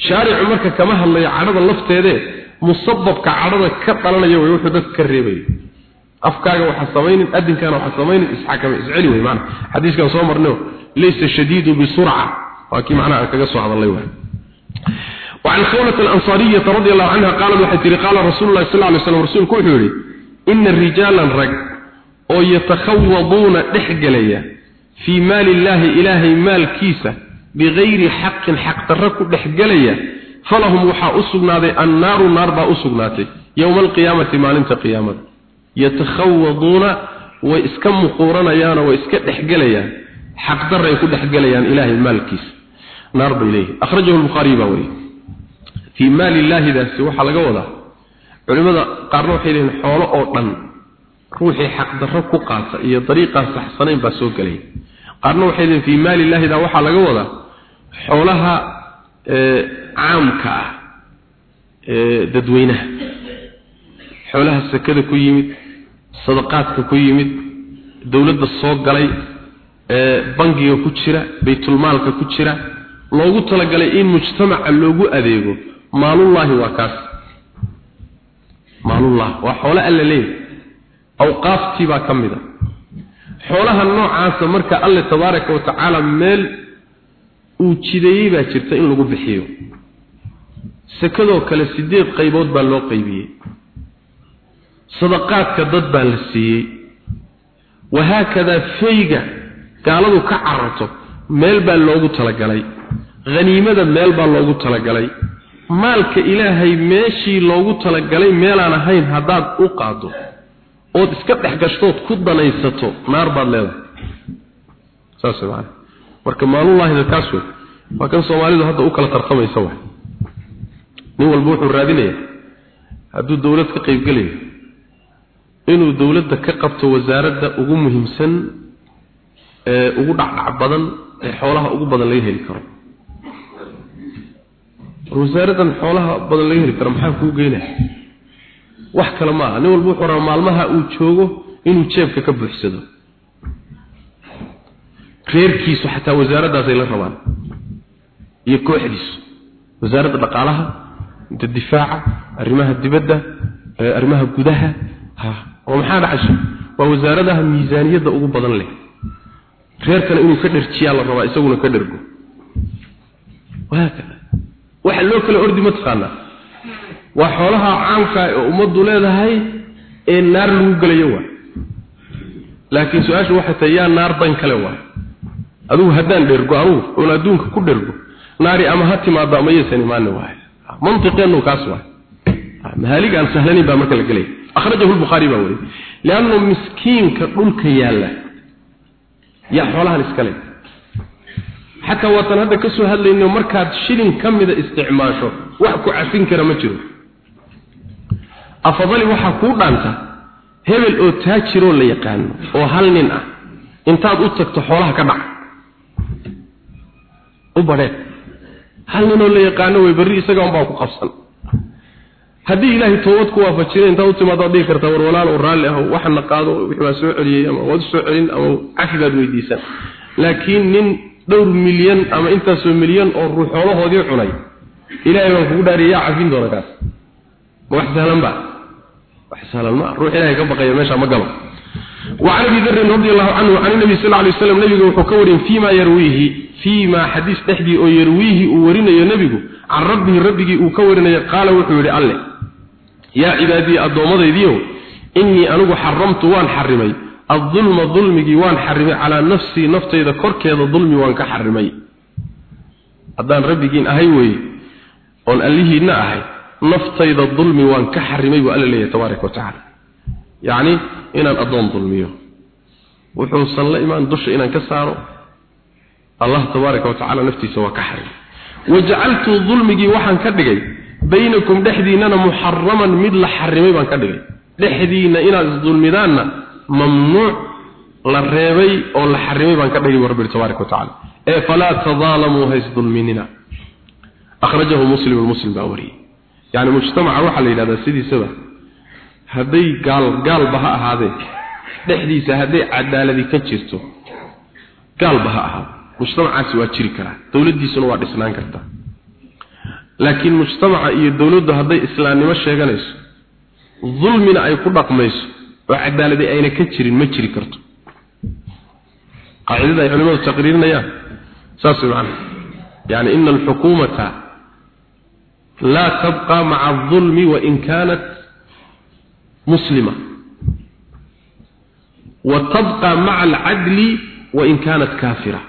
shaaricu marka kama hadlayo cadhada lafteedee musababka cadhada ka dhalanaya way wuxuu dadka ka reebayo afkaaga waxa samaynin adinkaana waxa samaynin isxakame isceli way maana xadiiskan soo marnay laysa shadiidu bisur'a waa kii macnaha kaga soo hadalay way وعن خولة الأنصارية رضي الله عنها قالت وحتري قال رسول الله صلى الله عليه وسلم رسول كحوري إن الرجال oo yatakhawaduuna dhexgelaya fii maali illaahi ilaahay maalkiisa bikayri xaqin xaqdarro ku dhexgelaya falahum waxaa u sugnaaday annaaru naar baa u sugnaatay yowma alqiyaamati maalinta qiyaamada. Yatakhawaduuna way iska muquuranayaanoo way iska dhexgelayaan xaqdarray ku dhexgelayaan ilaahay maalkiisa. Naar bay leeyihi akhrajahu lbukhaariy baa wariye. Fii maali illaahidaasi waxaa laga wadaa culimmada qaarna waxay leeyihiin xoolo oo dhan ruuxii xaqdarro ku qaata iyo dariiqaa saxsanayn baa soo gelay. Qaarna waxay idin fii maalilaahida waxaa laga wadaa xoolaha caamka ah dadweynaha. Xoolaha sakada ku yimid sadaqaadka ku yimid dowladda soo galay bangiga ku jira baytulmaalka ku jira loogu talagalay in mujtamaca loogu adeego maalullaahi waa kaas. Maalullaah waa xoolo alla leeyahy awqaaftii baa ka mid a. Xoolaha noocaasa marka alle tabaaraka wa tacaala meel uu jideeyey baa jirta in lagu bixiyo. Sakadoo kale sideed qaybood baa loo qaybiyey. Sadaqaadka dad baa la siiyey. Wahaakadaa fayga gaaladu ka cararto meel baa loogu talagalay. Haniimada meel baa loogu talagalay. Maalka ilaahay meeshii loogu talagalay meelaan ahayn haddaad u qaado ood iska dhex gashtood ku danaysato naar baad leedahay. Saas maana marka maalullaahida kaas wey waa kan soomaalidu hadda u kala tartamaysa wa nin walba wuxuu raadinaya hadduu dowlad ka qaybgelayo inuu dowladda ka qabto wasaaradda ugu muhiimsan ee ugu dhacdhac badan ee xoolaha ugu badan laga heli karo. Wasaaraddan xoolaha badan laga heli karo maxaa kuu geynaya wax kale ma aha nin walba wuxuu rabaa maalmaha uu joogo inuu jeebka ka buuxsado. Reerkiisu xataa wasaaraddaasay la rabaan. Iyo kooxdiisu. Wasaaradda dhaqaalaha inta difaaca arrimaha dibadda arrimaha gudaha ha oo maxaa dhacasha waa wasaaradaha miisaaniyadda ugu badan leh. Reerkana inuu ka dherjiyaa la rabaa isaguna ka dhergo wahaakada waxa loo kala ordi ma taqaanaa waa xoolaha caamka ee ummaddu leedahay ee naar lagu gelayo waay laakiin su'aashu waxay tahay yaa naar dan kale waay adigu haddaan dhergo anugu oon adduunka ku dhergo naari ama ha timaado ama yaysan imaani waay mantiqeenu kaas waay mahalig aan sahlanin baa marka la gelaya akhrajahu lbukhaari baa weriy liannu miskiinka dhulka yaalla. Yaa xoolahan iskale xataa waatan hadda ka soo hadlayno markaad shilin ka mida isticmaasho wax ku cafin kara ma jiro afadali waxaa kuu dhaanta hebel oo taajiroo la yaqaano oo hal nin ah intaad u tagto xoolaha ka dhaca. U badheen hal ninoo la yaqaano way berri isaga unbaa ku qabsan. Haddii ilaahay toobad ku waafajinay intaad u timaado waad dhihi kartaa war walaal oo raalli ah waxana qaado wixii baa soo celiyey ama waad u soo celin ama cafi baad weydiisan laakiin nin dhowr milyan ama intaasoo milyan oo ruux xoolahoodii cunay ilaahay baan kugu dhaariya yaa cafin doona kaas. Ma wax sahlan ba wax sahlan ma ruux ilaahay ka baqaya meesha ma galo وعن ابي ذر رضي الله عنه عن النبي صلى الله عليه وسلم نبيه wuxuu ka warin فيما يرويه فيما حديث دحدي oo يرويه uu warinayo nabigu can rabbihi rabbigi uu ka warinayo qaala wuxuu yiri alle yaa cibaadi adoomadaydiyo inni anugu xaramtu waan xarimay الظلم ظلمي وان حرمي على نفسي نفتيدا كركيدا ظلمي وان كحرمي hadaan rabbigiin ahay way on allihiina ahay naftayda dulmi waan ka xarimay buu alla leeyahay tabaaraka wa tacaala. Yacni inaan addoon dulmiyo. Wuxuusan la imaan dusha inaan ka saaro. Allah tabaaraka watacala naftiisa waa ka xarimay. Wajacaltu dulmigii waxaan ka dhigay baynakum dhexdiinnana muxaraman mid la xarimay baan ka dhigay. Dhexdiinna inaad isdulmidaanna mamnuuc la reebay oo la xarimay baan ka dhigay buu rabbi tabaaraka wa ee falaa tadaalamuu ha isdulminina akhrajahu muslimu muslim baa wariyey yani mujtamaca waxa la yiraahdaa sidiisaba haday gaal gaal baha ahaadee dhexdiisa haday cadaaladi ka jirto gaal baha ahaado mujtamacaasi waa jiri karaa dawladiisuna waa dhisnaan kartaa. Laakiin mujtamaca iyo dawladdu hadday islaamnimo sheeganayso dulmina ay ku dhaqmayso oo cadaalad ayna ka jirin ma jiri karto. Qaacidada ay culimadu taqriirinayaan saas macna yani in al-hukumata la tabqa ma'a adh-dhulmi wa in kanat muslima wa tabqa ma'a al-'adli wa in kanat kafira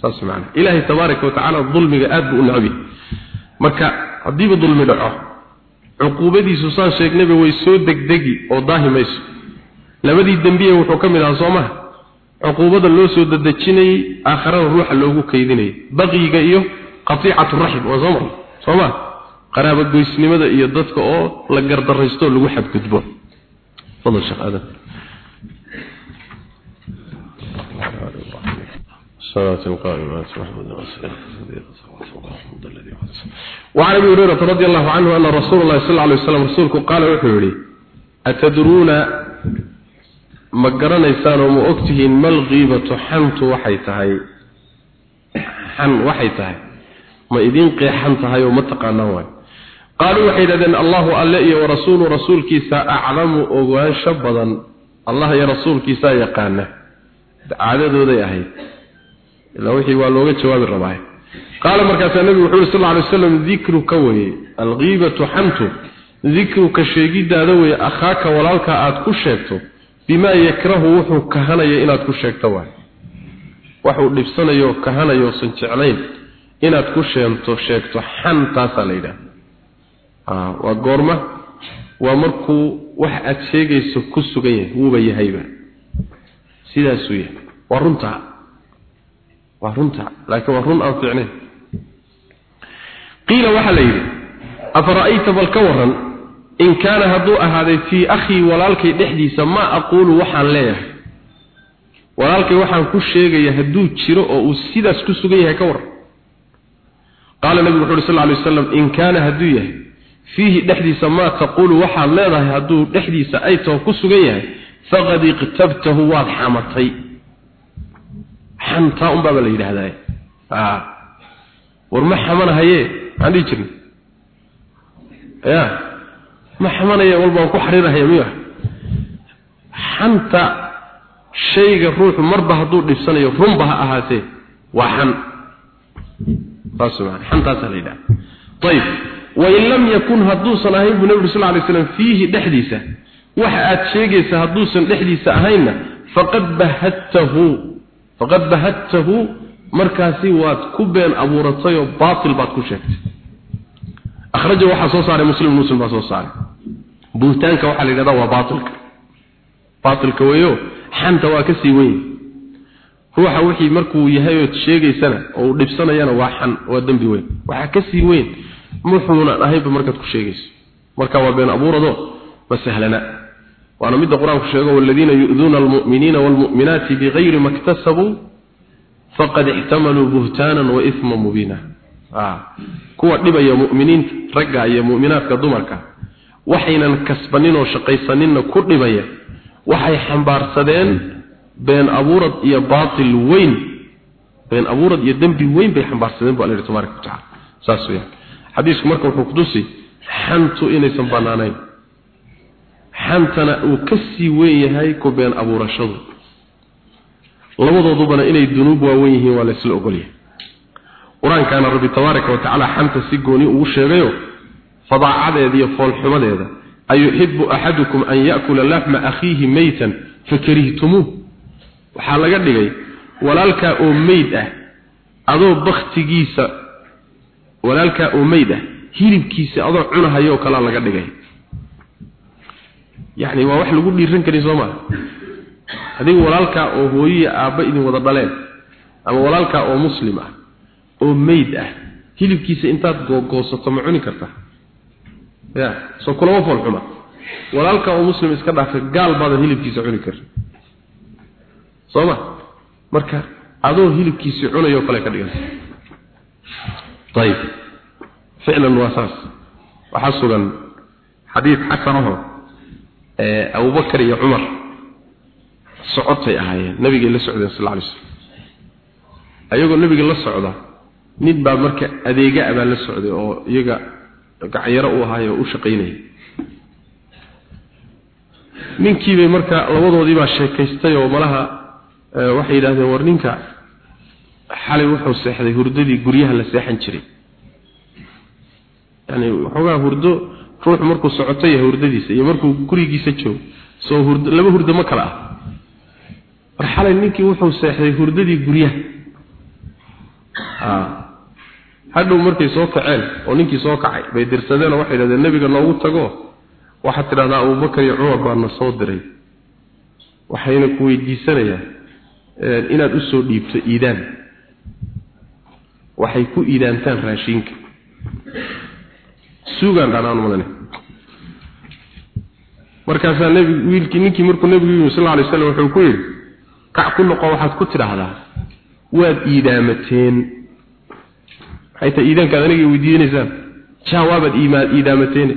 saas macna ilahi tabaaraka wa ta'ala dhulmiga aad buu nabi marka haddii dhulmi dhaco cuquubadiisu saan sheegnayba way soo degdegi oo daahimayso labadii dambiye wuxuu ka mid ahaa soomaha cuquubada loo soo dadejinayay aakhirada ruuxa loogu kaydinayay baqiga iyo qatiicatu raxim waa soo marnay sooma qaraabo goysnimada iyo dadka oo la gardaraysto lagu xadgudbo fadal sheekh aadan صلاة القائمات محمد رسول الله وعن ابي هريره رضي الله عنه ان رسول الله صلى الله عليه وسلم رسولك قال وحوري اتدرون ما قرنيسان وما ogtihiin mal qiibatu xantu waxay tahay xan waxay tahay ma idiin qeexan tahay oo ma taqaanaan waay qaaluu waxay yidhahdeen allahu alle iyo warasuulu rasuulkiisa aclamu ogaansho badan. Allah iyo rasuulkiisaa yaqaana caadadooday ahayd. Ilaa wixii waa looga jawaabi rabaa qaala markaasaa nebigu wuxuu yiri sal lla alay waslam dikruka weye alkiibatu xamtu dikruka sheegiddaada weeye akhaaka walaalka aada ku sheegto. Bimaa yakrahu wuxuu kahanaya inaad ku sheegto waay waxuu dhibsanayo kahanayo san jeclayn inaad ku sheento sheegto xan taasaa la yidhaha ah, waa goorma waa markuu wax aad sheegayso ku sugan yahay wuuba yahayba. Sidaasuu yahay. Waa runtaa waa runtaa laakiin waa run aan fiicnayn. Qiila waxaa la yidhi afara'ayta bal ka waran in kaana hadduu ahaaday fii akhii walaalkay dhexdiisa maa aquulu waxaan leeyahay? Walaalkay waxaan ku sheegaya hadduu jiro oo uu sidaas ku sugan yahay ka warran qaala nabigu wuxu uri sal alay waslam in kaana hadduu yahay fiihi dhexdiisa maa taquulu waxaad leedahay hadduu dhexdiisa ay taho ku sugan yahay faqad iqtabtahu waad xamatay. Xantaa unbaaba la yidhahdaa ah. war ma xamanahaye? Maxaan dhihi jirna ya. Ma xamanaye? Walbaan ku xariirahaya miyo. Xanta shayga ruuxu marba hadduu dhibsanayo runba ha ahaatee waa xan. basman xanta salida طيب وإن لم يكن هدو صلاحي بنبي صلى الله عليه وسلم فيه دحديسة waxa aad sheegaysa haduusan dhexdiisa ahayna faqad bahatahu faqad bahatahu markaasi waad ku been abuuratay oo baatil baad ku sheegtay akhrajahu waxa soo saaray muslim muslim baa soo saaray buutaanka waxa la yiraahdaa ruuxa wixii markuu yahay oo sheegaysana oo uu dhibsanayana waa xan waa dambi weyn. Waxa ka sii weyn muxuuna ahayn markaad ku sheegayso. Marka waa been abuurado masahlana waana midda qur'aanku sheego walladina yu'duna almu'minina walmu'minati bighayri maktasabu faqad ihtamalu buhtanan wa ithman mubina ah kuwa dhibaya mu'miniinta ragga iyo mu'minaadka dumarka waxaynan kasbanin oo shaqaysaninna ku dhibaya waxay xambaarsadeen been abuurad iyo baatil weyn been abuurad iyo dembi weyn bay xambaarsadeen bu alla yidhi tabaaraka watacaala saas weyaan xadiisku marka wuxuu kutusi xantu inaysan bannaanayn xantana uu ka sii weyn yahay ku been abuurashadu. Labadoodubana inay dunuub waawen yihiin waa laysla ogolyahay qur'aankaana rabbi tabaaraka wa tacaala xanta si gooni ugu sheegayo fadaacadeeda iyo foolxumadeeda ayuxibu axadukum an ya'kula laxma akhiihi maytan fakarihtumuuh waxaa laga dhigay walaalkaa oo meyd ah. Adoo baktigiisa walaalkaa oo meyd ah. Hilibkiisa adoo cunahayoo kalaa laga dhigay. Yacni waa wax lagu dhiiran karin soo maa adiga walaalkaa oo hooyiya aabba idin wada dhaleen ama walaalkaa oo muslim ah oo meyd ah hilibkiisa intaad googoosato ma cuni kartaa ya soo kulama foolxuma walaalkaa oo muslim iska dhaafa gaal baadan hilibkiisa cuni karin soo ma marka adoo hilibkiisii cunayoo kale ka dhiganta ayib ficlan waa saas. Waxaa sugan xadiid xasanaho abubakar iyo cumar socotay ahaayeen nabigay la socdeen sal alay slam ayagoo nabiga la socda nin baa marka adeega abaa la socday oo iyaga gacyaro u ahaay oo u shaqaynaya ninkiibay marka labadoodii baa sheekaystay oo malaha waxay yidhahdeen war ninka xalay wuxuu seexday hurdadii guryaha la seexan jiray. Yani waxoogaa hurdo ruuxu markuu socoto yahay hurdadiisa iyo markuu gurigiisa joogo soo hurd laba hurdo ma kala ah. War xalay ninkii wuxuu seexday hurdadii guryaha. Hadhow markay soo kaceen oo ninkii soo kacay bay dirsadeen oo waxay yidhahdeen nebiga noogu tago. Waxaad tidhahdaa abubakar iyo cumar baa na soo diray. Waxayna ku weydiisanayaan inaad u soo dhiibto iidaan. Waxay ku iidaantaan raashinka. Suugaan dhanaan malane markaasaa nebi wiilkii ninkii markuu nebigu yimi sal alay slam wuxuu ku yidhi kac ku noqo waxaad ku tidhaahdaa waad iidaamateen maxay tahay iidaankaad aniga weydiinaysaan jaa waabaad iidaamateene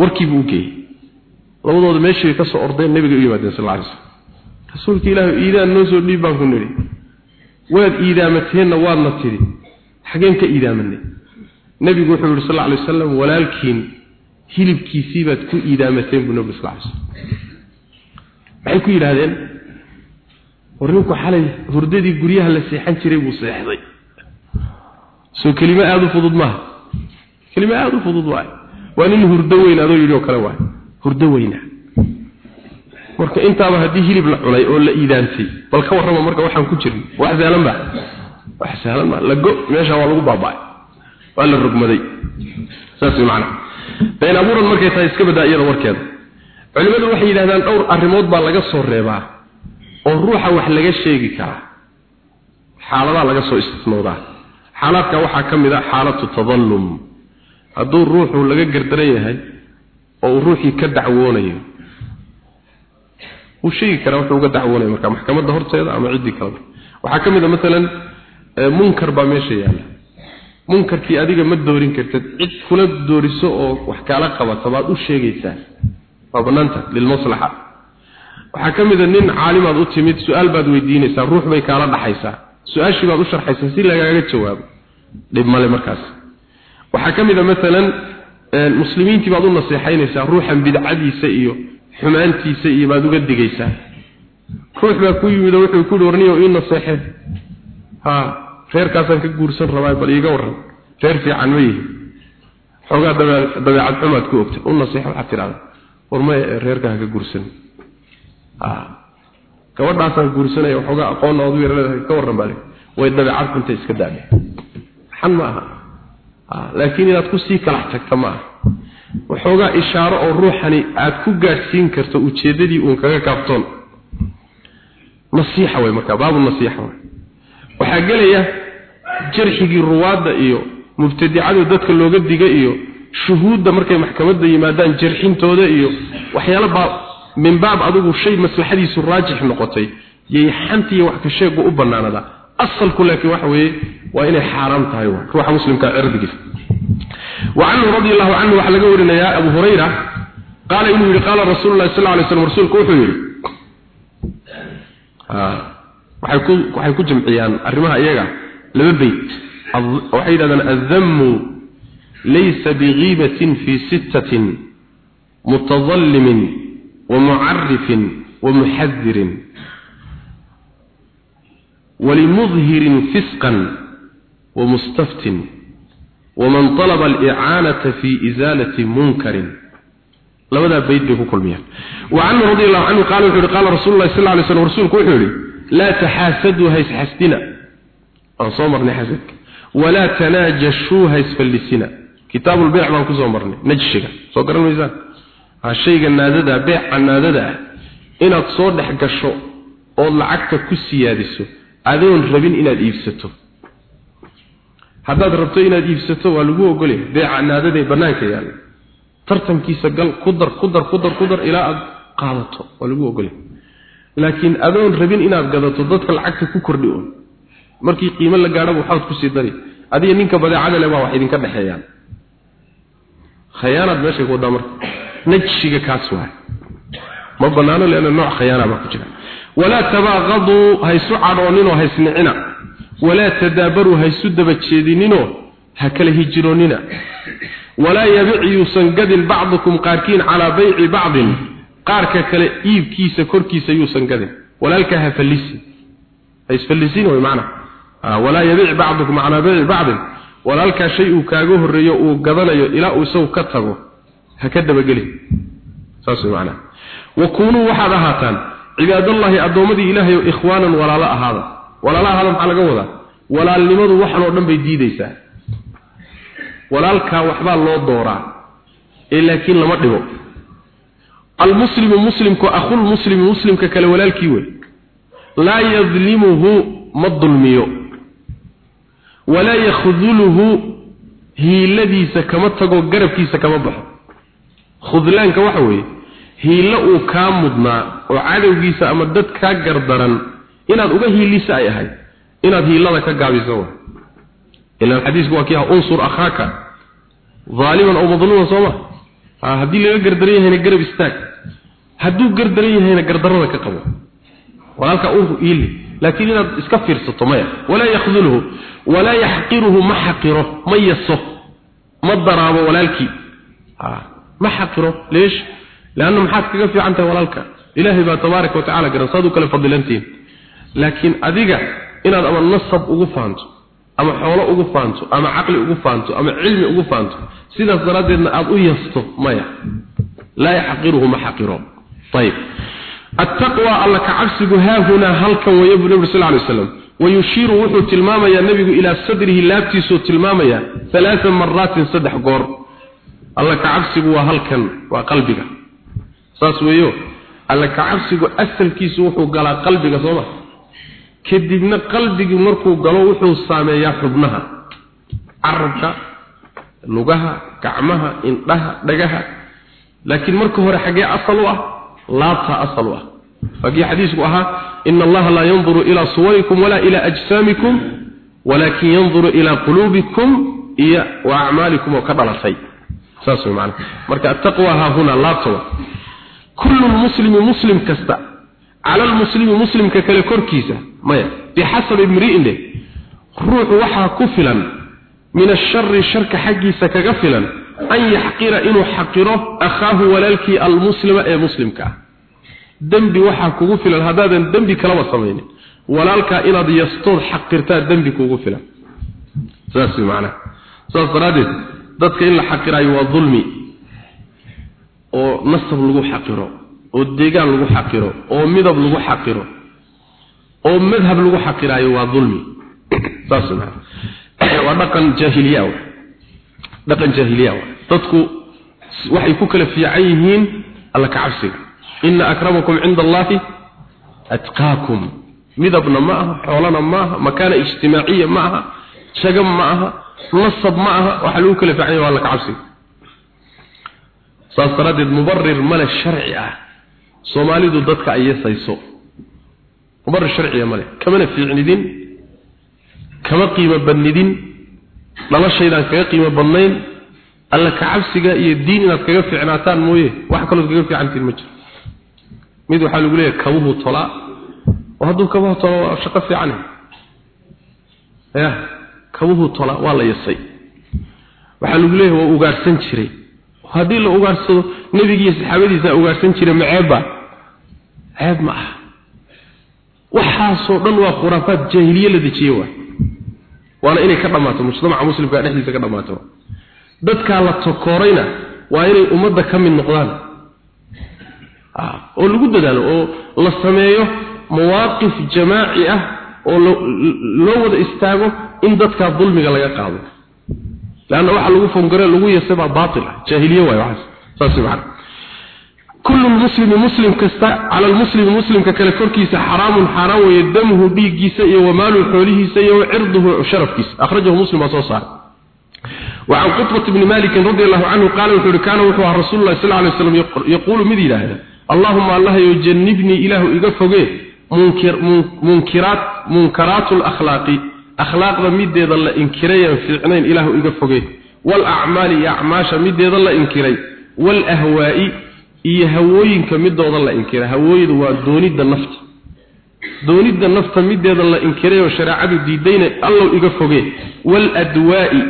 warkiibuu u geeyey. Labadooda meeshii bay ka soo ordeen nebiga u yimaadeen sal alay slam rasuulka ilaahi iidaan noo soo dhiib baan ku nidhi. Waad iidaamateenna waadna tidhi. Xageen ka iidaamanay. Nebigu wuxuu yihi sal alay wasalam walaalkiin hilibkiisii baad ku iidaamateen buu nebigu sal alay slam maxay ku yidhaahdeen? War ninku xalay hurdadii guryaha la seexan jiray buu seexday. Soo kelimo aada u fudud maaha. Kelimo aada u fudud waay waa nin hurdo weyn adoo yidhi oo kale waay hurdo weyna marka intaaba haddii hilib la cunay oo la iidaantay bal ka warrama marka waxaan ku jirin. Wax sahlan ba wax sahlan ma lago meesha waa lagu baaba'ay. Waa la rugmaday saas macna been abuuran markay tahay iska badaa iyada warkeeda culimadu waxay yidhahdaan dhowr arrimood baa laga soo reebaa oo ruuxa wax laga sheegi karaa. Xaaladaha laga soo istisnoodaa xaalaadka waxaa ka mid a xaalatu tadallum. Hadduu ruuxu laga gardaran yahay oo uu ruuxii ka dacwoonayo wuu sheegi karaa wuxuu uga dacwoonaya marka maxkamadda horteeda ama ciddii kaleba waxaa ka mid a maalan munkar baa meesha yaalla. Munkarkii adiga ma doorin kartid cid kula dooriso oo wax kaala qabata baad u sheegaysaa. Waa bannaanta lilmaslaxa waxaa ka mid a nin caalimaad u timid su'aal baad weydiinaysaa ruux bay kaala dhaxaysaa. Su'aashii baad u sharxaysaa si lagaaga jawaabo. Dhib male markaas. Waxaa ka mid a maalan muslimiintii baad u naseexaynaysaa ruuxan bidcadiisa iyo xumaantiisa iyo baad uga digaysaa. Ruux baa ku yimid oo wuxuu ku yidhi warniyo ii naseexee ha reerkaasaan ka guursan rabaa bal iiga warran. Reer fiican ma yihi. Xoogaa dabeecad xumaad ku ogta. U naseex waxaad tidhahdaa war maya reerkaan ka guursan. Ha gabadhaasaan guursanaya waxoogaa aqoonna ood yar leedahay ka warran baa le way dabeecad xunta iska daadhe xan ma aha. Laakiin inaad ku sii kalax tagta ma aha waxoogaa ishaaro oo ruuxani aad ku gaadhsiin karto ujeeddadii uun kaga kaabtoon nasiixa way markaa baabu nasiixa way. Waxaa gelaya jarxigii ruwaadda iyo mubtadicadu dadka looga diga iyo shuhuudda markay maxkamadda yimaadaan jarxintooda iyo waxyaalo baa min baab adigu shay maslaxadiisu raajix noqotay. Yay xantiiyo wax ka sheegu u bannaanadaa asalku laakiin waxa weeye waa inay xaaraam tahay ruuxa muslimka cirdigiisa وعنه رضي الله عنه وحا لغا ورنا يا ابو هريره قال انه قال رسول الله صلى الله عليه وسلم رسولك وحو يري ها waxay ku waxay ku jamciyaan arrimaha iyaga laba bayt waxay yidhahdaan adammu laysa bighiibatin fi sittatin mutadallimin ومعرف ومحذر ولمظهر فسقا ومستفت ومن طلب الإعانة في إزالة منكر لماذا بيت بكو كل مياه وعنه رضي الله عنه قال وحوري قال رسول الله صلى الله عليه وسلم ورسولك وحوري لا تحاسدوا هيس حسدنا أنصمرني حسدك ولا تناجشوا هيس فلسنا كتاب البيع ما كنت صمرني نجشك صدر الميزان shayga naadada beeca naadada ah inaad soo dhex gasho ood lacagta ku siyaadiso adoon rabin inaad iibsato haddaad rabto inaad iibsato waa lagu ogolya beeca naadada ee bannaanka yaalla tartankiisa gal ku dar ku dar ku dar ku dar ilaa aad qaadato waa lagu ogolya laakiin adoon rabin inaad gadato dadka lacagta ku kordhi un markii qiimo la gaadhaba waxaad ku sii dari. Adiga ninka badeecada le waa wax idinka dhexeeyaan. Khayaanaad meeshay ku wadaa marka najshiga kaas waay ma banaano leena nooc khiyaana baa ku jira. Walaa tabaaqadu haysu cadhooninoo haysnicina walaa tadaabaruu haysu daba jeedininoo ha kala hijiroonina. Walaa yabic yuusan gadin bacdukum qaarkiin calaa bayci bacdin qaarka kale iibkiisa korkiisa yuusan gadin. Walaalka ha fallisin ha isfallisin way macna. Walaa yabic bacdukum calaa bayci bacdin walaalkaa shay uu kaaga horreeyo uu gadanayo ilaa uu isagu ka tago haka dabageli saas macna. Wa kunu waxaad ahaataan cibaadallahi addoomadii ilaahay oo ikhwaanan walaalo ahaada walaalo ahaada maxaa laga wadaa. Walaalnimadu waxan oo dhan bay diidaysaa. Walaalkaa waxbaa loo dooraa ee laakiin lama dhibo almuslimu muslimku akhulmuslimi muslimka kale walaalkii wey. Laa yadlimuhu ma dulmiyo. Walaa yakhduluhu hiiladiisa kama tago garabkiisa kama baxo. Khudlaanka waxa weeye hiilo uu kaa mudnaa oo cadowgiisa ama dad kaa gardaran inaad uga hiilisa ay ahayd inaad hiilada ka gaabiso wa ilaan xadiisku waa kii ah unsur akhaaka zaaliman oo madluuman sooma ha haddii laga gardaran yahayna garab istaag hadduu gardaran yahayna gardarada ka qabo walaalka uu hiili laakiin inaad iska fiirsato maya walaa yakhduluhu walaa yaxqiruhu ma xaqiro ma yaso ma daraabo walaalkii ما حقره ليش لانه محاد كغا في عنته ولالك الهي با تبارك وتعالى غير صادو كلا فضلنتين لكن اديغا ان اما نصب ugu faanto ama xoolo ugu faanto ama aqli ugu faanto ama cilmi ugu faanto sida daradeedna aad u yasto maya la yahqiruhu ma haqiro طيب التقوى الله كعبسه ها هنا هل كان ويبو النبي صلى الله عليه وسلم ويشير وحو تلماما يا نبي الى صدره لابتيسو تلماما يا ثلاث مرات صدح قور alla ka cabsigu waa halkan waa qalbiga saas weeyo alla ka cabsigu asalkiisu wuxuu galaa qalbiga sooma kadibna qalbigii markuu galo wuxuu saameeyaa xubnaha. Carabka lugaha gacmaha indhaha dhagaha. Laakiin marka hore xagee asal u ah laabta asal u ah. Fagii xadiisku ahaa ina allaha laa yanduru ilaa suwarikum walaa ilaa ajsaamikum walaakin yanduru ilaa quluubikum iyo wa acmaalikum oo ka dhalatay. Saas way macna marka attaqwa ha huna laabtawa kullu muslimi muslim kasta ala almuslimi muslimka kale korkiisa maya bihasab imri'in ruuxu waxa ku filan min ash-sharri sharka xaqiisa kaga filan an yahqira inuu xaqiro akhahu walalki almuslima ee muslimka. Dambi waxa kugu filan hadaadan dambi kala sameeynin walaalka inaad yastood xaqirtaa dambi kugu filan. Saas macna saas daradeed dadka in la xaqirayo waa dulmi oo nasab lagu xaqiro oo deegaan lagu xaqiro oo midab lagu xaqiro oo madhab lagu xaqirayo waa dulmi. Saas waa dhaqan jaahiliya dhaqan jaahiliya dadku waxay ku kala fiican yihiin alla ka cabsiga. Inna akramakum inda allahi atqaakum. Midabna ma aha xoolana ma aha makaana ijtimaaciya ma aha shagam nasab ma waxa lagu kala fiican yahay waa la ka cabsi saasaradeed mubarrir mala sharci ah. Soomaalidu dadka ay yeesayso mubarrir sharci male kamana fiicnidin kama qiimo badnidin noloshaydan kaga qiimo badnayn alla ka cabsiga iyo diin inaad kaga fiicnaataan mooye wax kaloo kaga fiicantiin ma jiro. Mid waxaa lagu leeyahay kabuhu tolaa. Oo hadduu kabuhu tolo waa shaqo fiican ya kabuhu tola waa la yasay. Waxaa lagu leeyahay waa ugaarsan jiray. Haddii la ugaarsado nebigiiyo saxaabadiisa ugaarsan jiray maceebba ceeb ma aha waxaasoo dhan waa khuraafaad jaahiliye la dejiye waay. Waana inay ka dhammaato mujtamaca muslimka dhexdiisa ka dhammaato. Dadkaa la tokoorayna waa inay ummadda ka mid noqdaan. Oo lagu dadaalo oo la sameeyo mawaaqif jamaaci ah oo loo wada istaago in dadkaa dulmiga laga qaado. Laanna waxa lagu fongare lagu yeesay baa baatil ah jaahiliye waay waxaas. Saas macna kullu muslimi muslim kasta cala almuslimi muslimka kale korkiisa xaraamun xaaraan weeye damuhu dhiiggiisa iyo wamaaluhu xoolihiisa iyo cirduhu sharafkiisa akhrajahu muslim baa soo saaray وعن قطبة بن مالك رضي الله عنه قال وحر كان وحوى رسول الله صلى الله عليه وسلم يقول مذي هذا اللهم الله يجنبني إله إغفقه منكر منكرات منكرات الأخلاق أخلاق مدد الله إنكريا في عنين إله إغفقه والأعمال يعماش مدد الله إنكري والأهواء iyo hawooyinka midooda la inkiray. Hawooyadu waa doonida nafta. Doonida nafta mideeda la inkiray oo shariicadu diidayna allow iga foge wal adwaa'i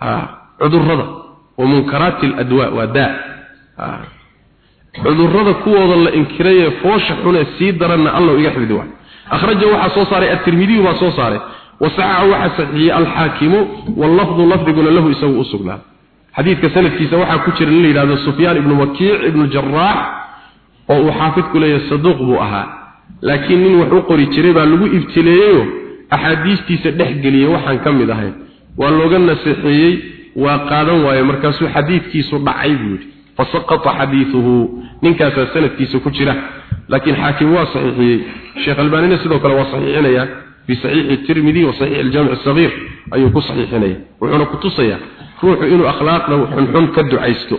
ha cudurrada wa munkaraati al adwaa waa daa ha cudurrada kuwooda la inkiray ee foosha xune sii daranna allow iga xifdi waa akhraja waxa soo saaray at-tirmidhi waa soo saaray. Wasaxa waxa saxiix al-hakimu wal lafdhu lafdhuna lahu isagu usugnaa xadiidka sanadkiisa waxaa ku jira in la yidhahdo sufyaan ibnu wakiic ibnu jaraax oo uu xaafidku leeyahay saduuq buu ahaa. Laakiin nin wax u qori jiray baa lagu ibtileeyeyo axaadiistiisa dhex geliyey waxaan ka mid ahayn waa looga naseexeeyey waa qaadan waaye markaasuu xadiidkiisu dhacay buu yidhi. Fasaqata xadiiduhu ninkaasaa sanadkiisa ku jira. Laakiin xaakim waa saxiixiyey. Sheekh albaanina sidoo kale waa saxiixinaya fi saxiixi tirmidi wa saxiix aljaamic asagiir ayuu ku saxiixinaya. Wuxuuna ku tusayaa ruuxu inuu akhlaaqda xunxun ka ducaysto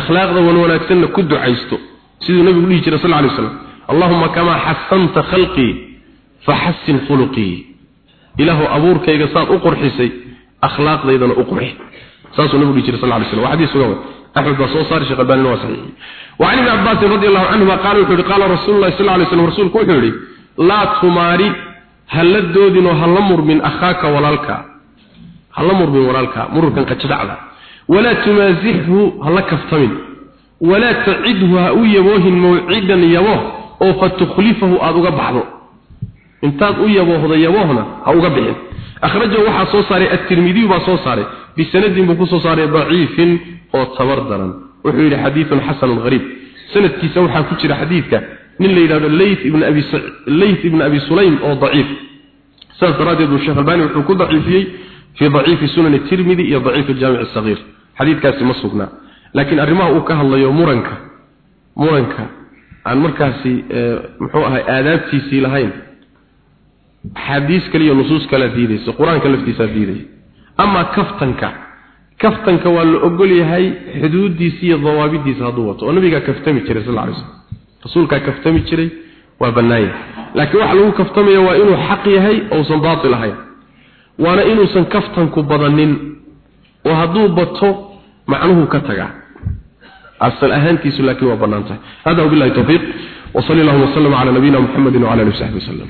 akhlaaqda wan wanaagsanna ku ducaysto siduu nabigu dhihi jiray sallallahu alayhi wasallam allahumma kama hassanta khalqi fahassin khuluqi ilahu abuurkayga saad u qurxisay akhlaaqdaydana u qurxi saasuu nabigu dhihi jiray sallallahu alayhi wasallam xadiis uga أحمد بصوص صار شيخ الباني وصحيح وعن ابن عباس رضي الله عنهما قال وحوري قال رسول الله صلى الله عليه وسلم رسول كوحوري لا تماري هل الدودن وهل مر من أخاك ولالك هل مر من ولالك مر كان قد شدعنا ولا تمازحه هل كفتمن ولا تعده هؤيبوه موعدا يبوه أو فتخلفه أدوغ بعضه انتاد أيبوه ذا يبوهنا أوغ بحث أخرجه وحا صوصاري الترمذي وبا صوصاري بسند بكو صوصاري ضعيف oo tabar daran wuxuu yiri xadiithun hasan gharib sanadkiisa waxa ku jira xadiidka nin la yiraahdo Layth ibn Abi Layth ibn Abi Sulaym oo dhaif saas daradeed uu Sheikh Albani dhaif sunan at-Tirmidhi iyo dhaif al-Jami' as-Saghir xadiidkaasi ma sugna. Laakiin arrimaha uu ka hadlayo muranka muranka aan markaasi muxuu ahay aadaabtiisii lahayn xadiis kaliya nusuus kala diidayso quraanka laftiisa diiday ama kaftanka kaftanka waa la ogol yahay xuduudiisa iyo dawaabidiisa hadduu wato oo nabiga kaftami jiray sallallahu alayhi wasallam. Rasuulka kaftami jiray waa banaay laakiin waxa lagu kaftamaya waa inuu xaq yahay oo san ahayn waana inuusan kaftanku badanin oo hadduu bato macnuhu ka tagaa. Asal ahaantiisu laakiin waa banaantahay hada billahi tawfiiq. Sallam ala nabiyina muhammadin wa ala alihi wa sahbihi sallam